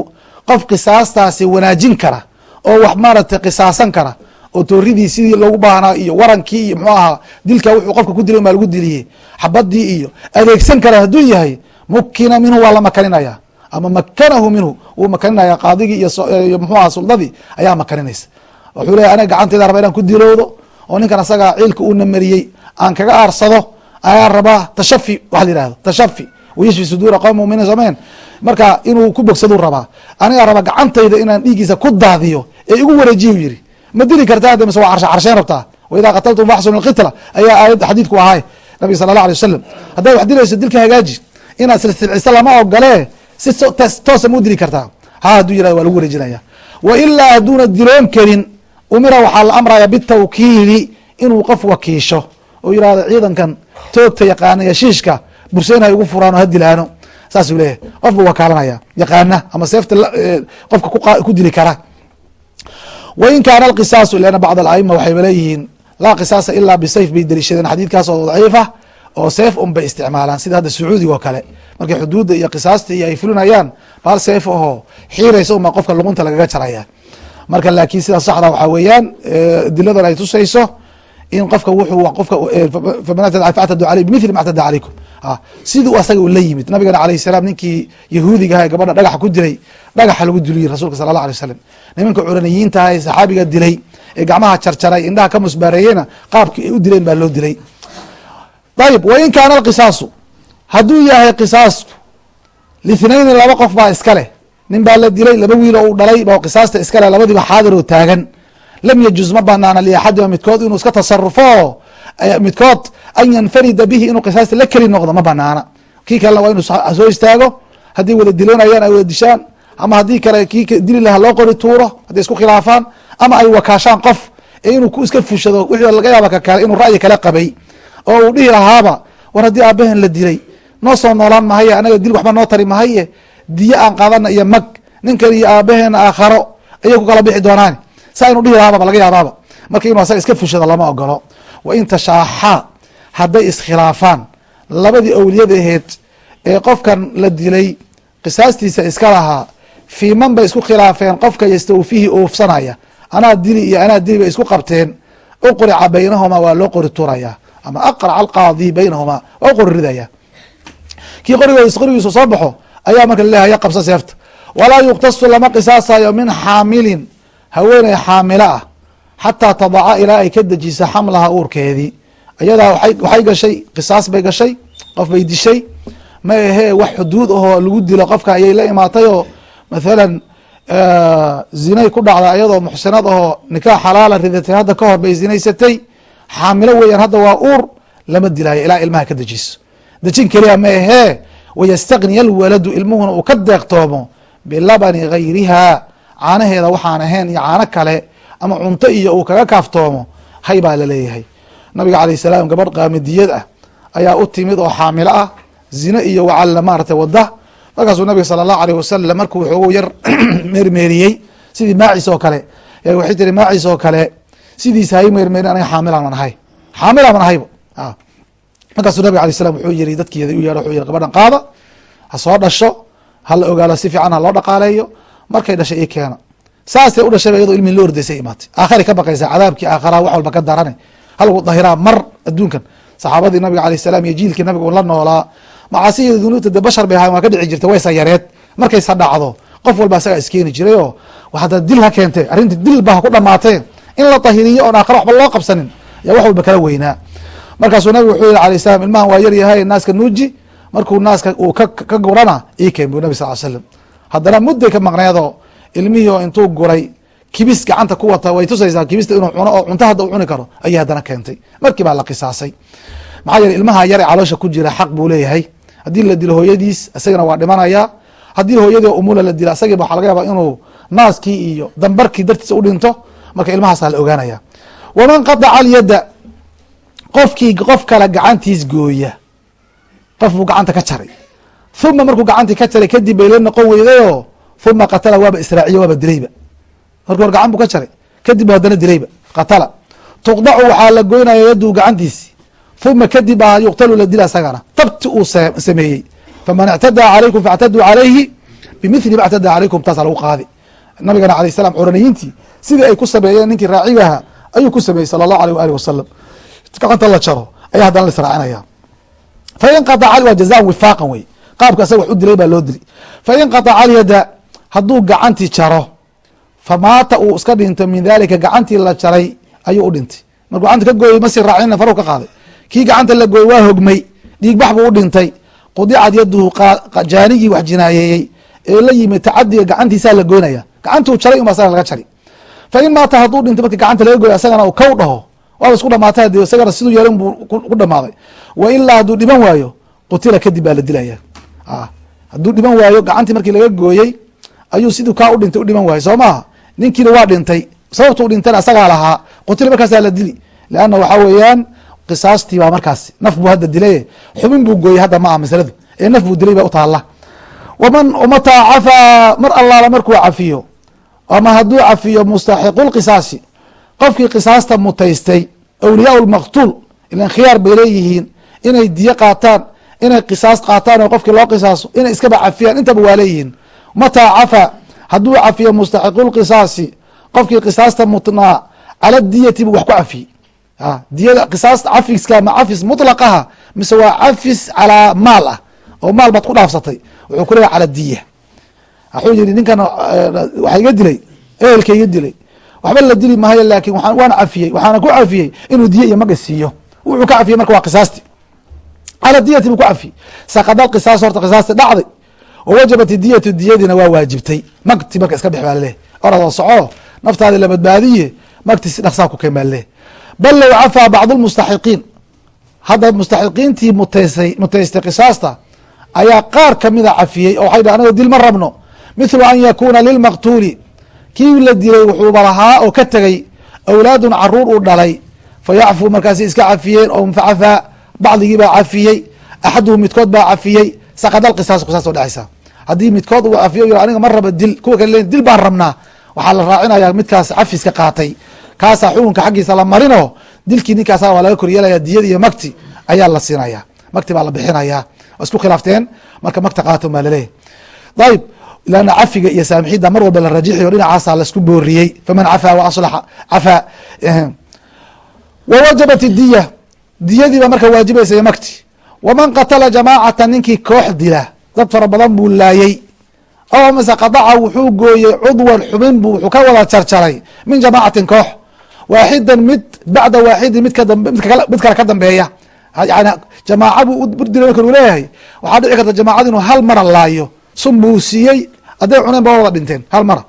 qof qisaastaasi wanaajin kara oo wax maaragtay qisaasan kara oo tooridii sidii loogu baahnaa iyo warankii iyo muxuu ahaa dilka wuxuu qofka ku dilay maa lagu diliyey xabadii iyo adeegsan kara hadduu yahay mukina minhu waa la makaninaya. Ama makanahu minhu wuu makaninaya qaadigii iyo muxuu aha suldadii ayaa makaninaysa. Wuxuu leeyahy aniga gacanteyda raba inaan ku dilowdo oo ninkan asaga ciilka uuna mariyey aan kaga aarsado ayaa rabaa tashafi waxa la yihahdo tashafi wayashfi suduura qowm muminiin soomeen marka inuu ku bogsaduu rabaa anigaa raba gacantayda inaan dhiigiisa ku daadiyo ee igu wareejiyu yiri ma dili kartaa de mise waa carshe carsheen rabtaa waidaa qataltum faxsunu lqitla ayaa aayad xadiidku ahay nabiga sala allah alay wasalam haddaad wax dilayso dilka hagaaji inaad silsilciso lama ogolee si toosa ma u dili kartaa ha hadduu yiraahdo waa lagu wareejinaya wa ilaa hadduuna diloon karin umira waxaa la amraya bitawkiili inuu qof wakiisho oo yihahdo ciidankan toogta yaqaana iyo burseyn hay ugu furaan oo ha dilaano. Saasuu leeyahay. Qof wakaalanaya yaqaana ama seefta qofka ku dili kara. Wain kaana alqisaasu lana bacd alaima waxayba leeyihiin laa qisaasa ilaa bisayf bay deliishadeen xadiidkaas oo daciifa oo seef un isticmaalaan. Sida hadda sacuudiga oo kale. Markay xuduudda iyo qisaasta iyo ay fulinayaan baal seef ahoo xiiraysa unbaa qofka luqunta lagaga jaraya. Marka laakiin sida saxda waxaa weeyaan diladan ay tusayso in qofka wuxuu qofka factadu aley bimithli ma ctada calaykum siduu asaga la yimid. Nabigana alayh salaam ninkii yahuudiga aha gabadha dhagaxa ku dilay dhagaxa lagu diliy rasulka sala allah alay wasalam nimanka curaniyiinta ah ee saxaabiga dilay ee gacmaha jarjaray indhaha ka musbaareeyena qaabkii ay u dileen baa loo dilay. Ayib wain kaana alqisaasu hadduu yahay qisaasku lithnayni laba qof baa iska leh. Nin baa la dilay laba wiil oo uu dhalay ba qisaasta iska leh labadiiba xaadir oo taagan lam yajuz ma banaana liaxadima midkood inuu iska tasarufo midkood an yanfarida bihi inuu qisaasta la keli noqdo ma banaana. Kii kalena waa inuu soo istaago haddii wada diloonayaan ay wada dishaan ama haddii kale kii dili laha loo qori tuuro hadday isku khilaafaan ama ay wakaashaan qof ee inuu ku iska fushado wixii laga yaaba ka inuu ra'yi kale qabay oo uu dhihi lahaaba war haddii aabbahen la dilay noo soo noolaan mahaye anaga dil waxba noo tari mahaye diyo aan qaadana iyo mag ninkan iyo aabaheena aakharo ayay ku kala bixi doonaan saa inu dhihi lahaaba laga yaabaaba marka inuu asaga iska fushado lama ogolo wa in tashaaxaa hadday iskhilaafaan labadii owliyada aheed ee qofkan la dilay qisaastiisa iska lahaa fii man bay isku khilaafeen qofka yastawfihi oofsanaya anaa dili iyo anaa dili bay isku qabteen uqrica baynahumaa waa loo qori turaya ama aqraca alqaadi baynahumaa waa u qori ridaya kii qorigiisu soo baxo ayaa marka la leeyahay qabsa seefta walaa yuqtasu lama qisaasayo min xaamilin haweeney xaamilo ah xataa tadaca ilaa ay ka dejisa xamlaha uurkeedii. Iyadaa waxay gashay qisaas bay gashay qof bay dishay. Ma ahee wax xuduud ahoo lagu dilo qofka ayay la imaatay oo mathalan zinay ku dhacda iyadoo muxsinad ahoo nikaax xalaala ridatay. Hadda ka hor bay zinaysatay. Xaamilo weeyaan hadda waa uur lama dilaayo ilaa ilmaha ka dejiso. Dejin keliya ma ahee wayastagniya alwaladu ilmuhuna uu ka deeqtoomo bilabani gayrihaa caanaheeda waxaan ahayn iyo caano kale ama cunto iyo uu kaga kaaftoomo hay baa la leeyahay nabiga alayh salaam gabadh qaamidiyad ah ayaa u timid oo xaamilo ah zine iyo wacalla maarata wada markaasuu nabiga sala allahu aleyh wasalam markuu waxoogu yar meermeeriyey sidii maacis oo kale. Waxay tiri maacis oo kale sidiisa hay meermeerin aniga xaamilaman ahay. Xaamilaman ahayba markaasuu nabiga alay salam wuxuu yiri dadkeeda u yeeh wuxuu yiri gabadhan qaada ha soo dhasho hala ogaalo si fiican ha loo dhaqaaleeyo markay dhashay ii keena. Saasay u dhashayba iyadoo ilmihi loo ordaysay imaatay. Aakharay ka baqaysa cadaabkii aakharaa wax walba ka darane halagu dahiraa mar adduunkan. Saxaabadii nabiga alayh salam iyo jiilkii nabiga u la noolaa macaasiya dunuubta de bashar bay ahayen waa ka dhici jirta waysa yareed markaysa dhacdo qof walba asagaa iskeeni jiray oo hadda dil ha keentee arrinta dil ba ha ku dhamaatee in la dahiriyo oon aakhara waxba loo qabsanin ayaa wax walba kala weynaa. Markaasuu nabigu wuxuu yihi alayh salam ilmahan waa yar yahay naaska nuuji. Markuu naaska uu ka gurana ii keen bu nabi sal slam haddana mudday ka maqneedoo ilmihii oo intuu guray kibis gacanta ku wata way tusaysaa kibista inuu cuno oo cunto hadda u cuni karo ayay haddana keentay. Markii baa la qisaasay. Maxaa yeele ilmaha yar ee caloosha ku jira xaq buu leeyahay. Haddii la dilo hooyadiis isagana waa dhimanaya. Haddii hooyadii umula la dila isagiiba waxaa laga yaaba inuu naaskii iyo dambarkii dartiisa u dhinto marka ilmahaasaa la ogaanaya. Waman qadaca alyadda qofkii qof kale gacantiis gooya qof buu gacanta ka jaray uma markuu gacantii ka jaray kadib bay la noqon weydayoo uma qatala waaba israaciyo waaba dilayba. Markuu hor gacan buu ka jaray kadib haddana dilayba qatala. Tuqdacu waxaa la goynaya yaduu gacantiisi. Uma kadib ah yuqtalu la dila isagana tabti uu sameeyey. Faman ictadaa calaykum factaduu calayhi bimithli ma ictadaa calaykum taasaa lagu qaadi. Nabigana alayh salaam curaniyiintii sidii ay ku sameeyeen ninkii raacigaha ayuu ku sameeyey sala allahu aleyh waali wasalam gacanta la jaro ayaa haddana la israacinaya fainqadaca waa jazaan wifaaqan wey qaabka asaga wax u dilay baa loo dili fain qaطca alyada hadduu gacantii jaro famaata uu iska dhinto min dalika gacantii la jaray ayuu u dhintay. Markuu gacanta ka gooyey masii raacina faru ka qaaday. Kii gacanta la gooyey waa hogmay dhiigbax buu u dhintay. Qudicad yaduhu jaanigii wax jinaayeeyey ee la yimid tacadiga gacantiisaa la goynaya. Gacantuu jaray uma asaga laga jari fain maata hadduu dhintay marki gacanta laga gooyo asagana u kow dhaho. Waaba isku dhamaatay hadi isagana siduu yeelan buu ku dhamaaday wa ilaa hadduu dhiman waayo qutila kadib baa la dilaya hadduu dhiman waayo gacantii markii laga gooyey ayuu siduu kaa u dhintay u dhiman waayo soo maaha ninkiina waa dhintay sababtu dhintana asagaa lahaa qutila markaasaa la dili. Leanna waxaa weeyaan qisaastii baa markaas naf buu hadda dilay xubin buu gooyey hadda ma aha masaladu ee naf buu dilay baa utaalla waman mataa cafaa mar allaala markuu cafiyo ama hadduu cafiyo mustaxiqulqisaasi qofkii qisaasta mutaystay awliyaa lmaqtuul ilan khiyaar bay leeyihiin inay diyo qaataan inay qisaas qaataan oo qofkii loo qisaaso inay iskaba cafiyaan intaba waa leeyihiin. Mataa cafaa hadduu cafiyo mustaxiqulqisaasi qofkii qisaasta mutnaa cala diyati buu wax ku cafiyey diyada qisaas cafiska ma cafis mutlaqaha mise waa cafis calaa maal ah oo maal baad ku dhaafsatay. Wuxuu ku leeyahy cala diya. Waxuu yihi ninkan waxa iga dilay ehelka iga dilay. Waxba la dili maayo laakin waana cafiyey waxaana ku cafiyey inuu diye iyo maga siiyo wuxuu ka cafiyey marka waa qisaasti cala diyati buu ku cafiyey sakada qisaas horta qisaasti dhacday wawajabat diyatu diyadiina waa waajibtay magti marka iska bix baa laleeyahy oradoo soco naftaadi la badbaadiye magti si dhaqsaa ku keen baa laleeyahy bal low cafaa bacdu lmustaxiqiin hadda mustaxiqiintii mutaystay mutaystay qisaasta ayaa qaar kamida cafiyey oo waxay dhah anago dil ma rabno mithlu an yakuuna lilmaqtuuli kii la dilay wuxuuba lahaa oo ka tegey awlaadun carruur uu dhalay fa yacfuu markaasi iska cafiyeen oo facafaa bacdigii baa cafiyey axaduhu midkood baa cafiyey sakada qisaas qisaas oo dhexaysa haddii midkood uu cafiyo y aniga ma raba dil kuwa kale dil baan rabnaa. Waxaa la raacinaya midkaas cafiska qaatay. Kaasaa xukunka xaggiisa la marino dilkii ninkaasa waa laga koryeelaya diyad iyo magti ayaa la siinaya. Magti baa la bixinaya. Waa isku khilaafteen marka magta qaato maa laleeyahy ayib lana cafiga iyo saamixidda mar walba la rajixiyo dhinacaasa la isku booriyey. Faman cafaa wa aslaxa cafaa wawajabat diya diyadiiba marka waajibaysa iyo magti waman qatala jamaacata ninkii koox dila dad fara badan buu laayey oo mase qadaca wuxuu gooyey cudwan xubin buu wuxuu ka wada jarjaray min jamaacatin koox. Waaxidan mid bacda waaxidin mid mid kale ka dambeeya. Yani jamaaca buu udilay marka uu leeyahay. Waxaa dhici karta jamaacada inuu hal mara laayo. Sun buu siiyey hadday cuneen ba wada dhinteen hal mara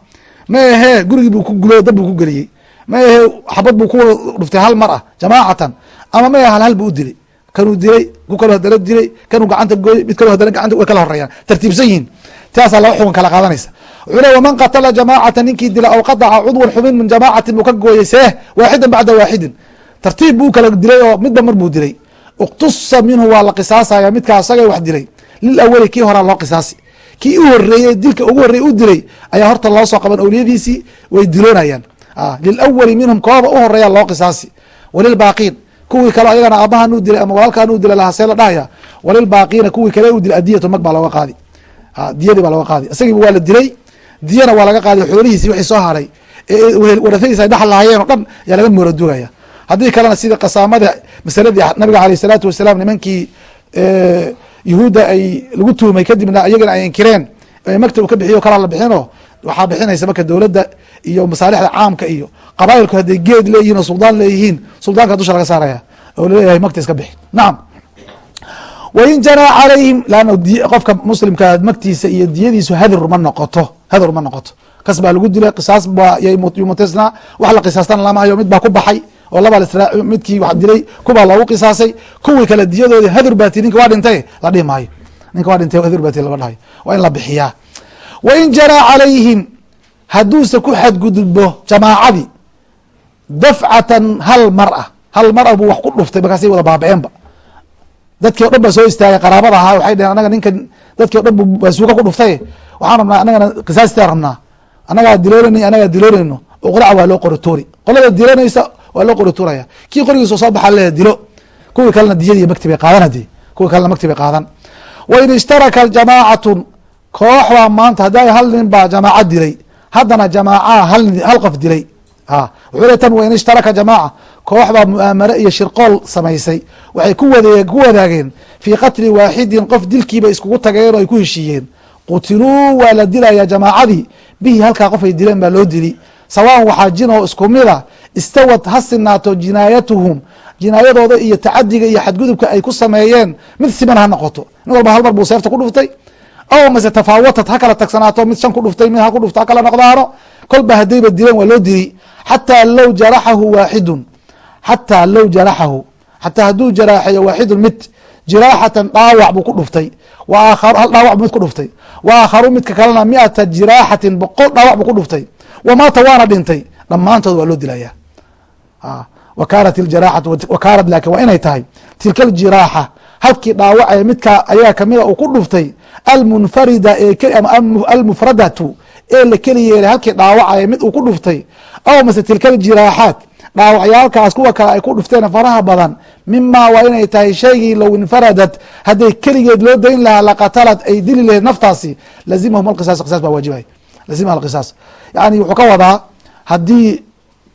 ma ahee gurigii buu ku gubay dab buu ku geliyey ma ahee xabad buu ku dhuftay hal mar ah jamaacatan. Ama ma ahe hal hal buu u dilay. Kanuu dilay ku kaloo hadana dilay. Kanuu gacanta gooyey mid kaloo hadana gacanta way kala horeeyaan tartiibsan yihiin taasaa laba xukun kala qaadanaysa. Wuxuu le waman qatala jamaacata ninkii dila aw qadaca cudwan xubin min jamaacatin buu ka gooyey seeh waaxidan bacda waaxidin. Tartiib buu kala dilay oo midba mar buu dilay. Iqtusa minhu waa la qisaasaya midkaa asagay wax dilay. Lil awali kii horaa loo qisaasi. Kii u horeeyey dilka ugu horreeyey u dilay ayaa horta loo soo qaban awliyadiisii way diloonayaan lilawali minhum kooba u horreeya loo qisaasi. Walilbaaqiin kuwii kale ayagana aabahan u ama walaalkan u dilay la dhahaya. Walilbaaqiina kuwii kale u dilay adiyatu mag baa looga qaadi. Diyadii baa looga qaadi. Isagiiba waa la dilay diyana waa laga qaadi xoolihiisi wixii soo haray warasadiisa ay dhaxal lahaayeen o dhan ayaa laga moora dugaya. Haddii kalena sida qasaamada masaladii nabiga aleyh isalaatu wasalaam nimankii yahuudda ay lagu tuumay kadibna iyagana ay inkireen magta uu ka bixiyo kala la bixino waxaa bixinaysa marka dowladda iyo masaalixda caamka iyo qabailku hadday geed leeyihiin oo suldaan leeyihiin suldaanka dusha laga saaraya oo la leeyahay magta iska bixi. Nacam wain janaa calayhim lanna qofka muslimka magtiisa iyo diyadiisu hadur ma noqoto hadur ma noqoto. Kas baa lagu dilay qisaas baa ymutasnaa wax la qisaastana lama hayo mid baa ku baxay oo laba midkii wax dilay kubaa loogu qisaasay kuwii kale diyadoodi hadur baati ninka waa dhintay la dhihi maayo. Ninka waa dhintay hadur baati lama dhahayo waa in la bixiyaa wain janaa calayhim hadduuse ku xadgudbo jamaacadii dafcatan hal mar ah hal mar ah buu wax ku dhuftay markaasay wada baabaceenba dadkii o dhan baa soo istaagay qaraabada ahaa waxay dheheen anaga ninkan dadkii o dhan baa suuka ku dhuftay waxaan rabnaa anagana qisaastaa rabnaa annagaa diloonayna annagaa diloonayno uqraca waa loo qoritoori qolada diloonaysa waa loo qorituuraya kii qorigiisa soo baxaa leeya dilo kuwii kalena diyadii makti bay qaadan haddii kuwii kalena makti bay qaadan wain ishtaraka jamaacatun koox baa maanta haddi hal nin baa jamaaca dilay. Haddana jamaaca hal qof dilay. Wuxuu le tan wain ishtaraka jamaaca. Koox baa mu'aamare iyo shirqool samaysay. Waxay ku wadaageen fii qatli waaxidin qof dilkiiba iskugu tageen oo ay ku heshiiyeen. Qutiluu waa la dilaya jamaacadii. Bihi halkaa qof ay dileen baa loo dili. Sawaan waxaa jin oo isku mida istawad ha sinaato jinaayatuhum. Jinaayadooda iyo tacadiga iyo xadgudubka ay ku sameeyeen. Mid siman ha noqoto. Nin walba hal mar buu seefta ku dhuftay aw mase tafaawatad ha kala tagsanaato mid shan ku dhuftay mid ha ku dhufto ha kala noqdaano kolba haddayba dileen waa loo dili xataa low jaraxahu waaxidun xataa low jaraxahu. Xataa hadduu jaraaxeeyo waaxidun mid jiraaxatan dhaawac buu ku dhuftay. Hal dhaawac buu mid ku dhuftay. Wa aakharu midka kalena miata jiraaxatin boqol dhaawac buu ku dhuftay. Wamaata waana dhintay. Dhammaantood waa loo dilaya wa kaanat iljiraaxatu wa kaanat laakin waa inay tahay. Tilka aljiraaxa halkii dhaawacee midkaa ayaga kamida uu ku dhuftay almunfarida almufradatu ee la keli yeelay halkii dhaawacaya mid uu ku dhuftay. Aw mase tilka aljiraaxaat dhaawacyaalkaas kuwa kale ay ku dhufteen faraha badan. Mimaa waa inay tahay shaygii low infaradat hadday keligeed loo dayn lahaa laqatalad ay dili laheyd naftaasi lazimahum alqisaas qisaas baa waajibay. Lazimah alqisaas. Yani wuxuu ka wadaa haddii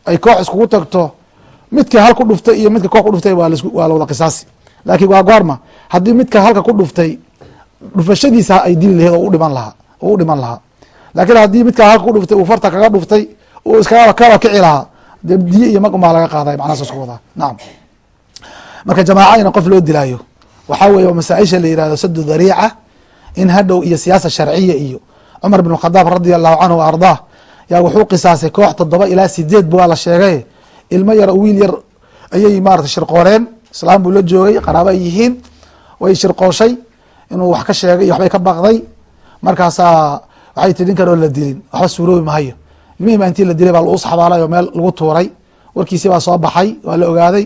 ay koox iskugu tagto midka hal ku dhuftay iyo midka koox ku dhuftay waa la wada qisaasi. Laakiin waa goorma haddii midka halka ku dhuftay dhufashadiisa ay dili laheyd oo u dhiman lahaa oo u dhiman lahaa. Laakiin haddii midka halka ku dhuftay uu farta kaga dhuftay uu iskaga kala kici lahaa de diye iyo mag umaa laga qaaday macnaha saas ku wadaa nacam marka jamaaca in qof loo dilaayo waxaa weeye masaaisha la yihahdo sadu dhariica in hadhow iyo siyaasa sharciya iyo cumar bn khadaab radi allahu canhu ardaah yaa wuxuu qisaasay koox toddoba ilaa sideed ba waa la sheegay. Ilmo yar wiil yar ayay maarata shirqooleen islaam buu la joogay qaraabo ay yihiin way shirqooshay inuu wax ka sheegay iyo waxbay ka baqday markaasaa waxay tii ninkan oo la dilin. Waxba suuroobi mahayo ilmihii baa intii la dilay baa lagu saxbaalay oo meel lagu tuuray. Warkiisii baa soo baxay waa la ogaaday.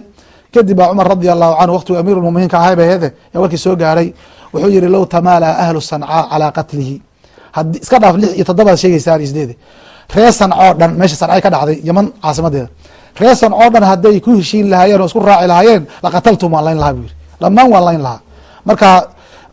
Kadib baa cumar radi allahu canhu waqtigu amiir muminiinka ahay ba hede yaa warkii soo gaaray. Wuxuu yihi low tamaala ahlu sancaa calaa qatlihi. Hadi iska dhaaf lix iyo toddobaad sheegeysaan isdeede ree sancoo dhan meesha sancay ka dhacday yaman caasimadeeda. Ree sancoo dhan hadday ku heshiin lahaayeen oo isku raaci lahaayeen laqataltum waan layn lahaa buu yihi dhamaan waan layn lahaa. Marka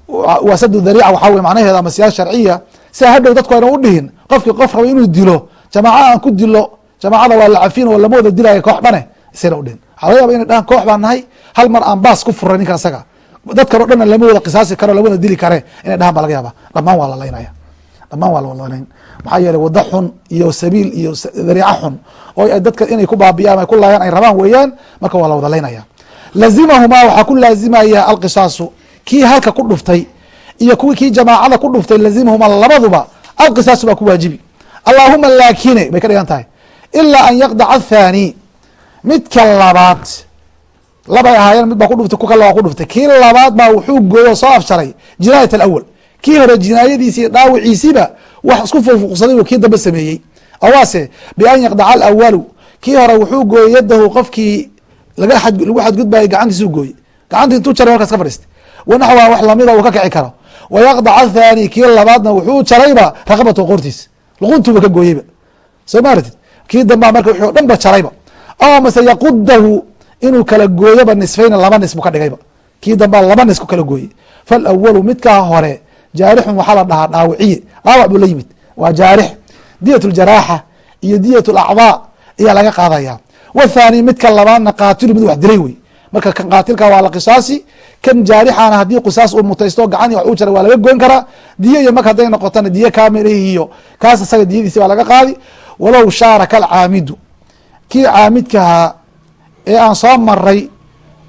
waa sadu dhariica waxaa wey macnaheeda ama siyaasa sharciya. Sia hadhow dadku ayna u dhihin. Qofkii qof raba inuu dilo. Jamaaca aan ku dilo jamaacada waa la cafin oo lama wada dilaya koox dhane isayna udhihin waxaa laga yaba inay dhahan koox baan nahay hal mar aan baas ku furay ninka isaga. Dadkan o dhanna lama wada qisaasi karo lama wada dili kare. Inay dhahan ba laga yaaba dhamaan waa la laynaya dhamaan waa lawalanayn maxaa yeeley wada xun iyo sabiil iyo dariica xun oo dadka inay ku baabiyaan ay ku laayaan ay rabaan weeyaan marka waa la wada laynaya lazimahumaa waxaa ku laazimaya alqisaasu kii halka ku dhuftay iyo kuwii kii jamaacada ku dhuftay lazimahumaa labaduba alqisaasu baa ku waajibi. Allahuma laakine bay ka dhigan tahay ilaa an yaqdaca athani midka labaad labay ahaayeen mid baa ku dhuftay ku kale waa ku dhuftay. Kii labaad baa wuxuu gooyo soo afsharay jinaayat alawal kii hore jinaayadiisi dhaawiciisiiba wax isku fuufuqsaday kii dambe sameeyey. Awaase bian yaqdaca alawalu kii hore wuxuu gooyey yadahu qofkii laga lagu xadgudbayay gacantiisuu gooyey. Gacantii intuu jaray halkaas ka fadhiistay wanaxwa wax lamida uu ka kici karo. Wayaqdaca athani kii labaadna wuxuu jarayba raqabatu qortiis luquntuuba ka gooyeyba. Soo maaratid kii dambaa marka o dhan ba jarayba. Aw mase yaqudahu inuu kala gooyoba nisfayna laba nis buu ka dhigayba. Kii dambaa laba nis ku kala gooyey. Falawalu midkaa hore jaarixun waxaa la dhahaa dhaawiciye dhaawac buu la yimid. Waa jaarix. Diyat ljaraaxa iyo diyat lacdaa ayaa laga qaadaya. Wathani midka labaadna qaatilu mid wax dilay wey. Marka kan qaatilka waa la qisaasi kan jaarixana haddii qisaas uu mutaysto gacan wax uu jaray waa laga goyn karaa. Diye iyo marka hadday noqotona diye kaamilihi iyo kaas isaga diyadiisi baa laga qaadi. Walow shaaraka alcaamidu. Kii caamidkahaa ee aan soo maray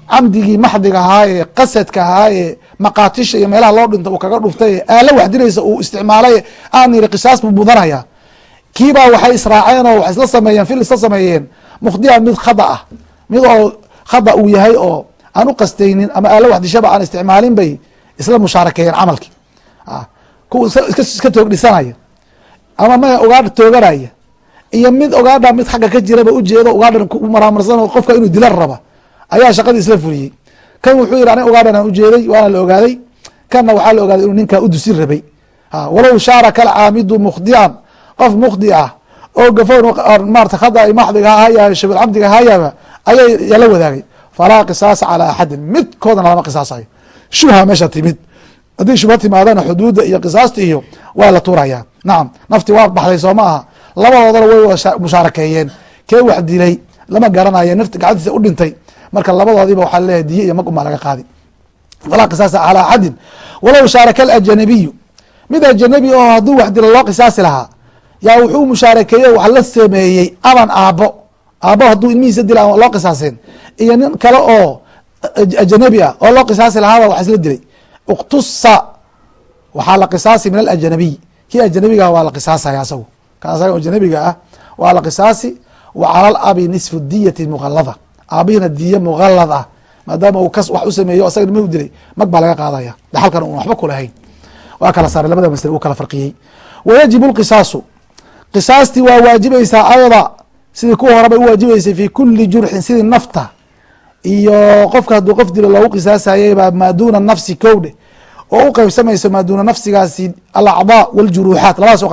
camdigii maxdiga ahaa ee qasadka ahaa ee maqaatisha iyo meelaha loo dhinto uu kaga dhuftay ee aala wax dilaysa uu isticmaalay aan yiri qisaas buu mudanaya. Kiibaa waxay israaceen oo waxay isla sameeyeen fil isla sameeyeen mukhdiya mid khada ah. Mid oo khada uu yahay oo aan u qastaynin ama aala wax dishaba aan isticmaalin bay isla mushaarakeeyeen camalkii. Kuwa iska toog dhisanaya ama ma ugaadha tooganaya iyo mid ugaadha mid xagga ka jiraba ujeedo ugaadhan maraamarsan qofka inuu dilan raba. Ayaa shaqadii isla fuliyey. Kan wuxuu yihi anig ugaadhan aan ujeeday waana la ogaaday. Kanna waxaa la ogaaday inuu ninkaa udusin rabay. Walow shaaraka alcaamidu mukhdiyan. Qof mukhdi ah oo gafown marata khada maxdiga haya shabil camdiga hayaba ayay yala wadaagay falaa qisaasa calaa axadin midkoodana lama qisaasayo shubha meesha timid haddii shubha timaadana xuduudda iyo qisaasta iyo waa la tuuraya nacam nafti waa baxday soo ma aha labadoodana way mushaarakeeyeen kee wax dilay lama garanayo nafti gacantiisa u dhintay marka labadoodiiba waxaa leeyahay diye iyo mag umaa laga qaadi falaa qisaasa calaa axadin walow shaaraka alajanabiyu mid ajanabi oo hadduu wax dilo loo qisaasi lahaa yaa wuxuu mushaarakeeyey wax la sameeyey aban aabo aabo hadduu ilmihiisa dila loo qisaaseen iyo nin kale oo ajanabi ah oo loo qisaasi lahaaba wax isla dilay. Iktusa waxaa la qisaasi min alajanabiy kii ajanabiga waa la qisaasaya asagu. Kan asaga ajanabiga ah waa la qisaasi wa cala labi nisfu diyati muqalada aabihina diye muqalad ah maadaama uu kas wax u sameeyo asaga nima dilay mag baa laga qaadaya. Dhaxalkan un waxba kulahayn waa kala saaray labada masle uu kala farqiyey. Wayajibu lqisaasu qisaastii waa waajibaysaa ayda sidii kuwa hore bay uwaajibaysay fi kuli jurxin sidii nafta iyo qofka hadduu qof dilo loogu qisaasayay baa maa duuna nafsi kowdhe oo u qaybsamayso maa duuna nafsigaasi alacdaa waljuruuxaat labadaas u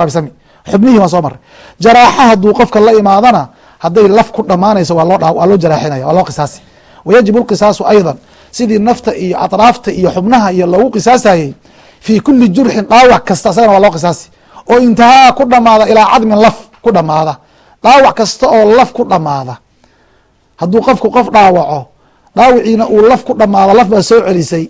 xubnihii waan soo maray jaraaxa hadduu qofka la imaadana hadday laf ku dhamaanayso waa loo jaraaxinaya waa loo qisaasi. Wayajibu lqisaasu aydan sidii nafta iyo atraafta iyo xubnaha iyo loogu qisaasayey fi kuli jurxin dhaawac kasta asagana waa loo qisaasi. Oo intahaa ku dhamaada ilaa cadmin laf ku dhamaada dhaawac kasta oo laf ku dhamaada hadduu qofku qof dhaawaco dhaawiciina uu laf ku dhamaado laf baa soo celisay.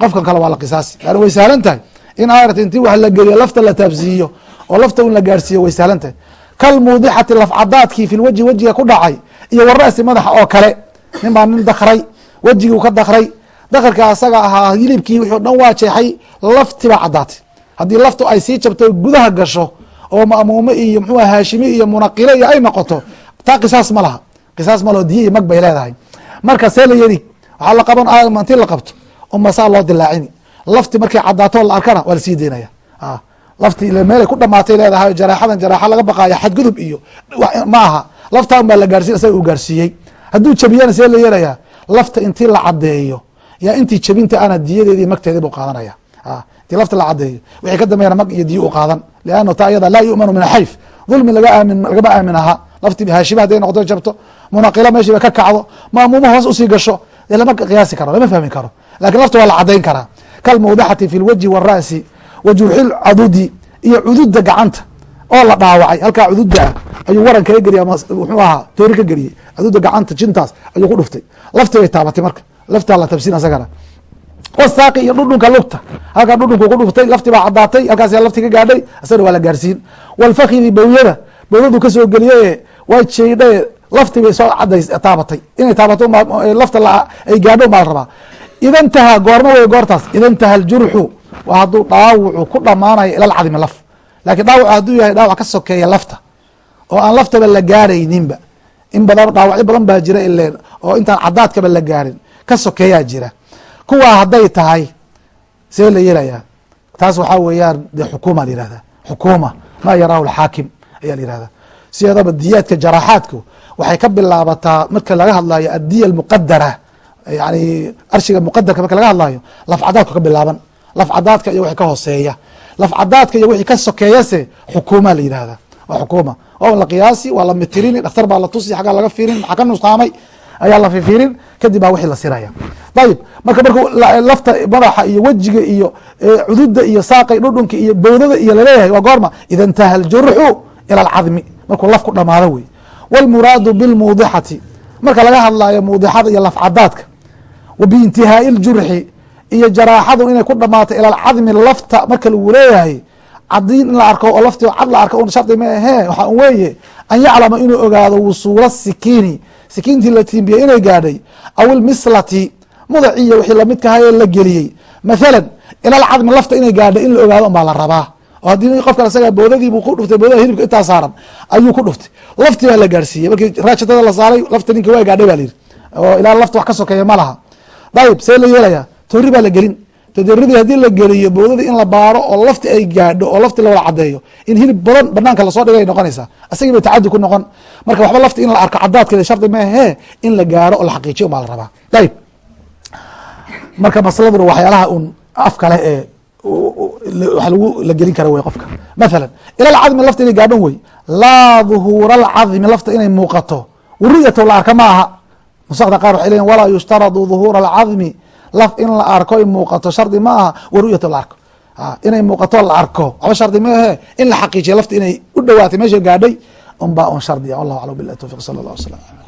Qofkan kale waa la qisaasi. Laana way sahlan tahay in aart intii wax la geliyo lafta la taabsiiyo oo lafta in la gaarhsiiyo way sahlan tahay. Kalmuudixati lafcadaadkii fi lwajhi wejiga ku dhacay iyo wara'si madaxa oo kale. Nin baa nin dakray wejigii ka dakray dakarka asaga ahaa hilibkii wuxuu dhan waa jeexay lafti baa caddaatay. Haddii laftu ay sii jabto gudaha gasho oo ma'muume iyo mxuu haashimi iyo munaqile iyo ay noqoto taa qisaas ma laha. Qisaas ma laho diya iyo leedahay marka see la yeri waxaa la qaban manti la qabto umasaa loo dilaacini. Lafti markay caddaato la arkana waa la sii deynaya lafti meelay ku dhamaatay leedahay jaraaxadan jaraaxa laga baqaayo xadgudub iyo ma aha. Laftaan baa la gaarsiin isaga uu gaarsiiyey hadduu jabiyana see la yeelayaa lafta intii la caddeeyo yaa intii jabinta ana diyadeedi magteedi buu qaadanaya. Intii lafta la caddeeyo wixii ka dambeeyana mag iyo diyo u qaadan. Liannu taa iyada laa yu'manu min axayf dulmi lagama aamin aha laftii haashima haday noqoto jabto munaqila meeshiiba ka kacdo maamuuma hoos u sii gasho lama qiyaasi karo lama fahmi karo. Lakin lafta waa la caddayn karaa. Kalmawdaxati fi lwajhi wاra'si wa cadudi iyo cududa gacanta oo la dhaawacay. Halkaa cududa ah ayuu waran kaga geliya muxuu ahaa toori ka geliyey. Cududa gacanta jintaas ayuu ku dhuftay. Lafti bay taabatay marka. Laftaa la tabsin asagana. Wasaaqi iyo dhudhunka lugta. Halkaa dhudhunku ku dhuftay lafti baa caddaatay halkaas lafti ka gaadhay asagana waa la gaarsiin. Walfakidi bowyada bowyadu ka soo geliye waa jeydhae lafti bay soo cadays taabatay. Inay taabato lafta ay gaadho baa la rabaa. Ida ntaha goorma wey goortaas. Ida ntaha aljurxu waa hadduu dhaawucu ku dhamaanayo ila lcadmi laf. Lakin dhaawac hadduu yahay dhaawac ka sokeeya lafta oo aan laftaba la gaarayninba. In badan dhaawacyo badan baa jira ileen oo intaan cadaadkaba la gaarin ka sokeeyaa jira. Kuwaa hadday tahay see la yelayaa taas waxaa weeyaan de xukuma la yihahda xukuma ma yaraahu lxaakim ayaa la yihahda sideedaba diyaadka jaraaxaadku waxay ka bilaabataa marka laga hadlayo addiya almuqadara yani arshiga muqadarka marka laga hadlayo lafcadaadku ka bilaaban lafcadaadka iyo wixii ka hooseeya. Lafcadaadka iyo wixii ka sokeeyase xukuma la yihahda waa xukuma waa la qiyaasi waa la mitirini dhakhtar baa la tusi xaggaa laga fiirin maxaa ka nusqaamay ayaa la fifiirin kadib baa wixii la siraya. Ayib marka marku lafta madaxa iyo wejiga iyo cududa iyo saaqay dhudhunka iyo bowdada iyo la leeyahay waa goorma. Ida aljurxu ila alcadmi. Markuu laf ku dhamaado wey wاlmuraadu biاlmuudixati marka laga hadlayo muudixada iyo lafcadaadka wa biintihaai اljurxi iyo jaraaxadu inay ku dhamaato ila alcadmi lafta marka lagu leeyahay cadiin in la arko oo lafti cad la arko un shardi ma ahee waxaa un weeye an yaclama inuu ogaado wusuula sikiini sikiintii la tiimbiyey inay gaadhay aw ilmislati mudaciyo wixii lamidkahaye la geliyey mathalan ila alcadmi lafta inay gaadhay in la ogaado un baa la rabaa oo haddii qofkan isaga boodadiibuu ku dhuftay boodada hilibka intaa saaran ayuu ku dhuftay. Lafti baa la gaarsiiyey. Markii raajatada la saaray lafta ninka waa gaadhay ba la yidhi. Oo ilaa lafta wax ka sokeeya ma laha. Dayib see la yeelayaa toori baa la gelin. Tadaridii haddii la geliyo boodadii in la baaro oo lafti ay gaadho oo lafti lawada cadeeyo in hilib badan banaanka la soo dhigay noqonaysaa. Asagii bay tacadi ku noqon. Marka waxba lafti in la arko cadaadkeeda shardi maahe in la gaaro oo la xaqiijiyo baa la rabaa. Ayib marka masladuna waxyaalaha un af kale ee la gelin kara wey qofka. Mathalan ila alcadmi lafta inay gaadhon wey laa duhuura alcadmi lafta inay muuqato. Wuriyata la arka ma aha nusakda qaar waxay leyiin walaa yushtaradu duhuura alcadmi laf in la arko ay muuqato shardi ma aha la arko. Inay muuqato la arko. Waxba shardi ma ahe. In la xaqiijiya lafta inay u dhawaatay meesha gaadhay un baa un shardiya wallahu aclam bilah towfiq sala allah waslam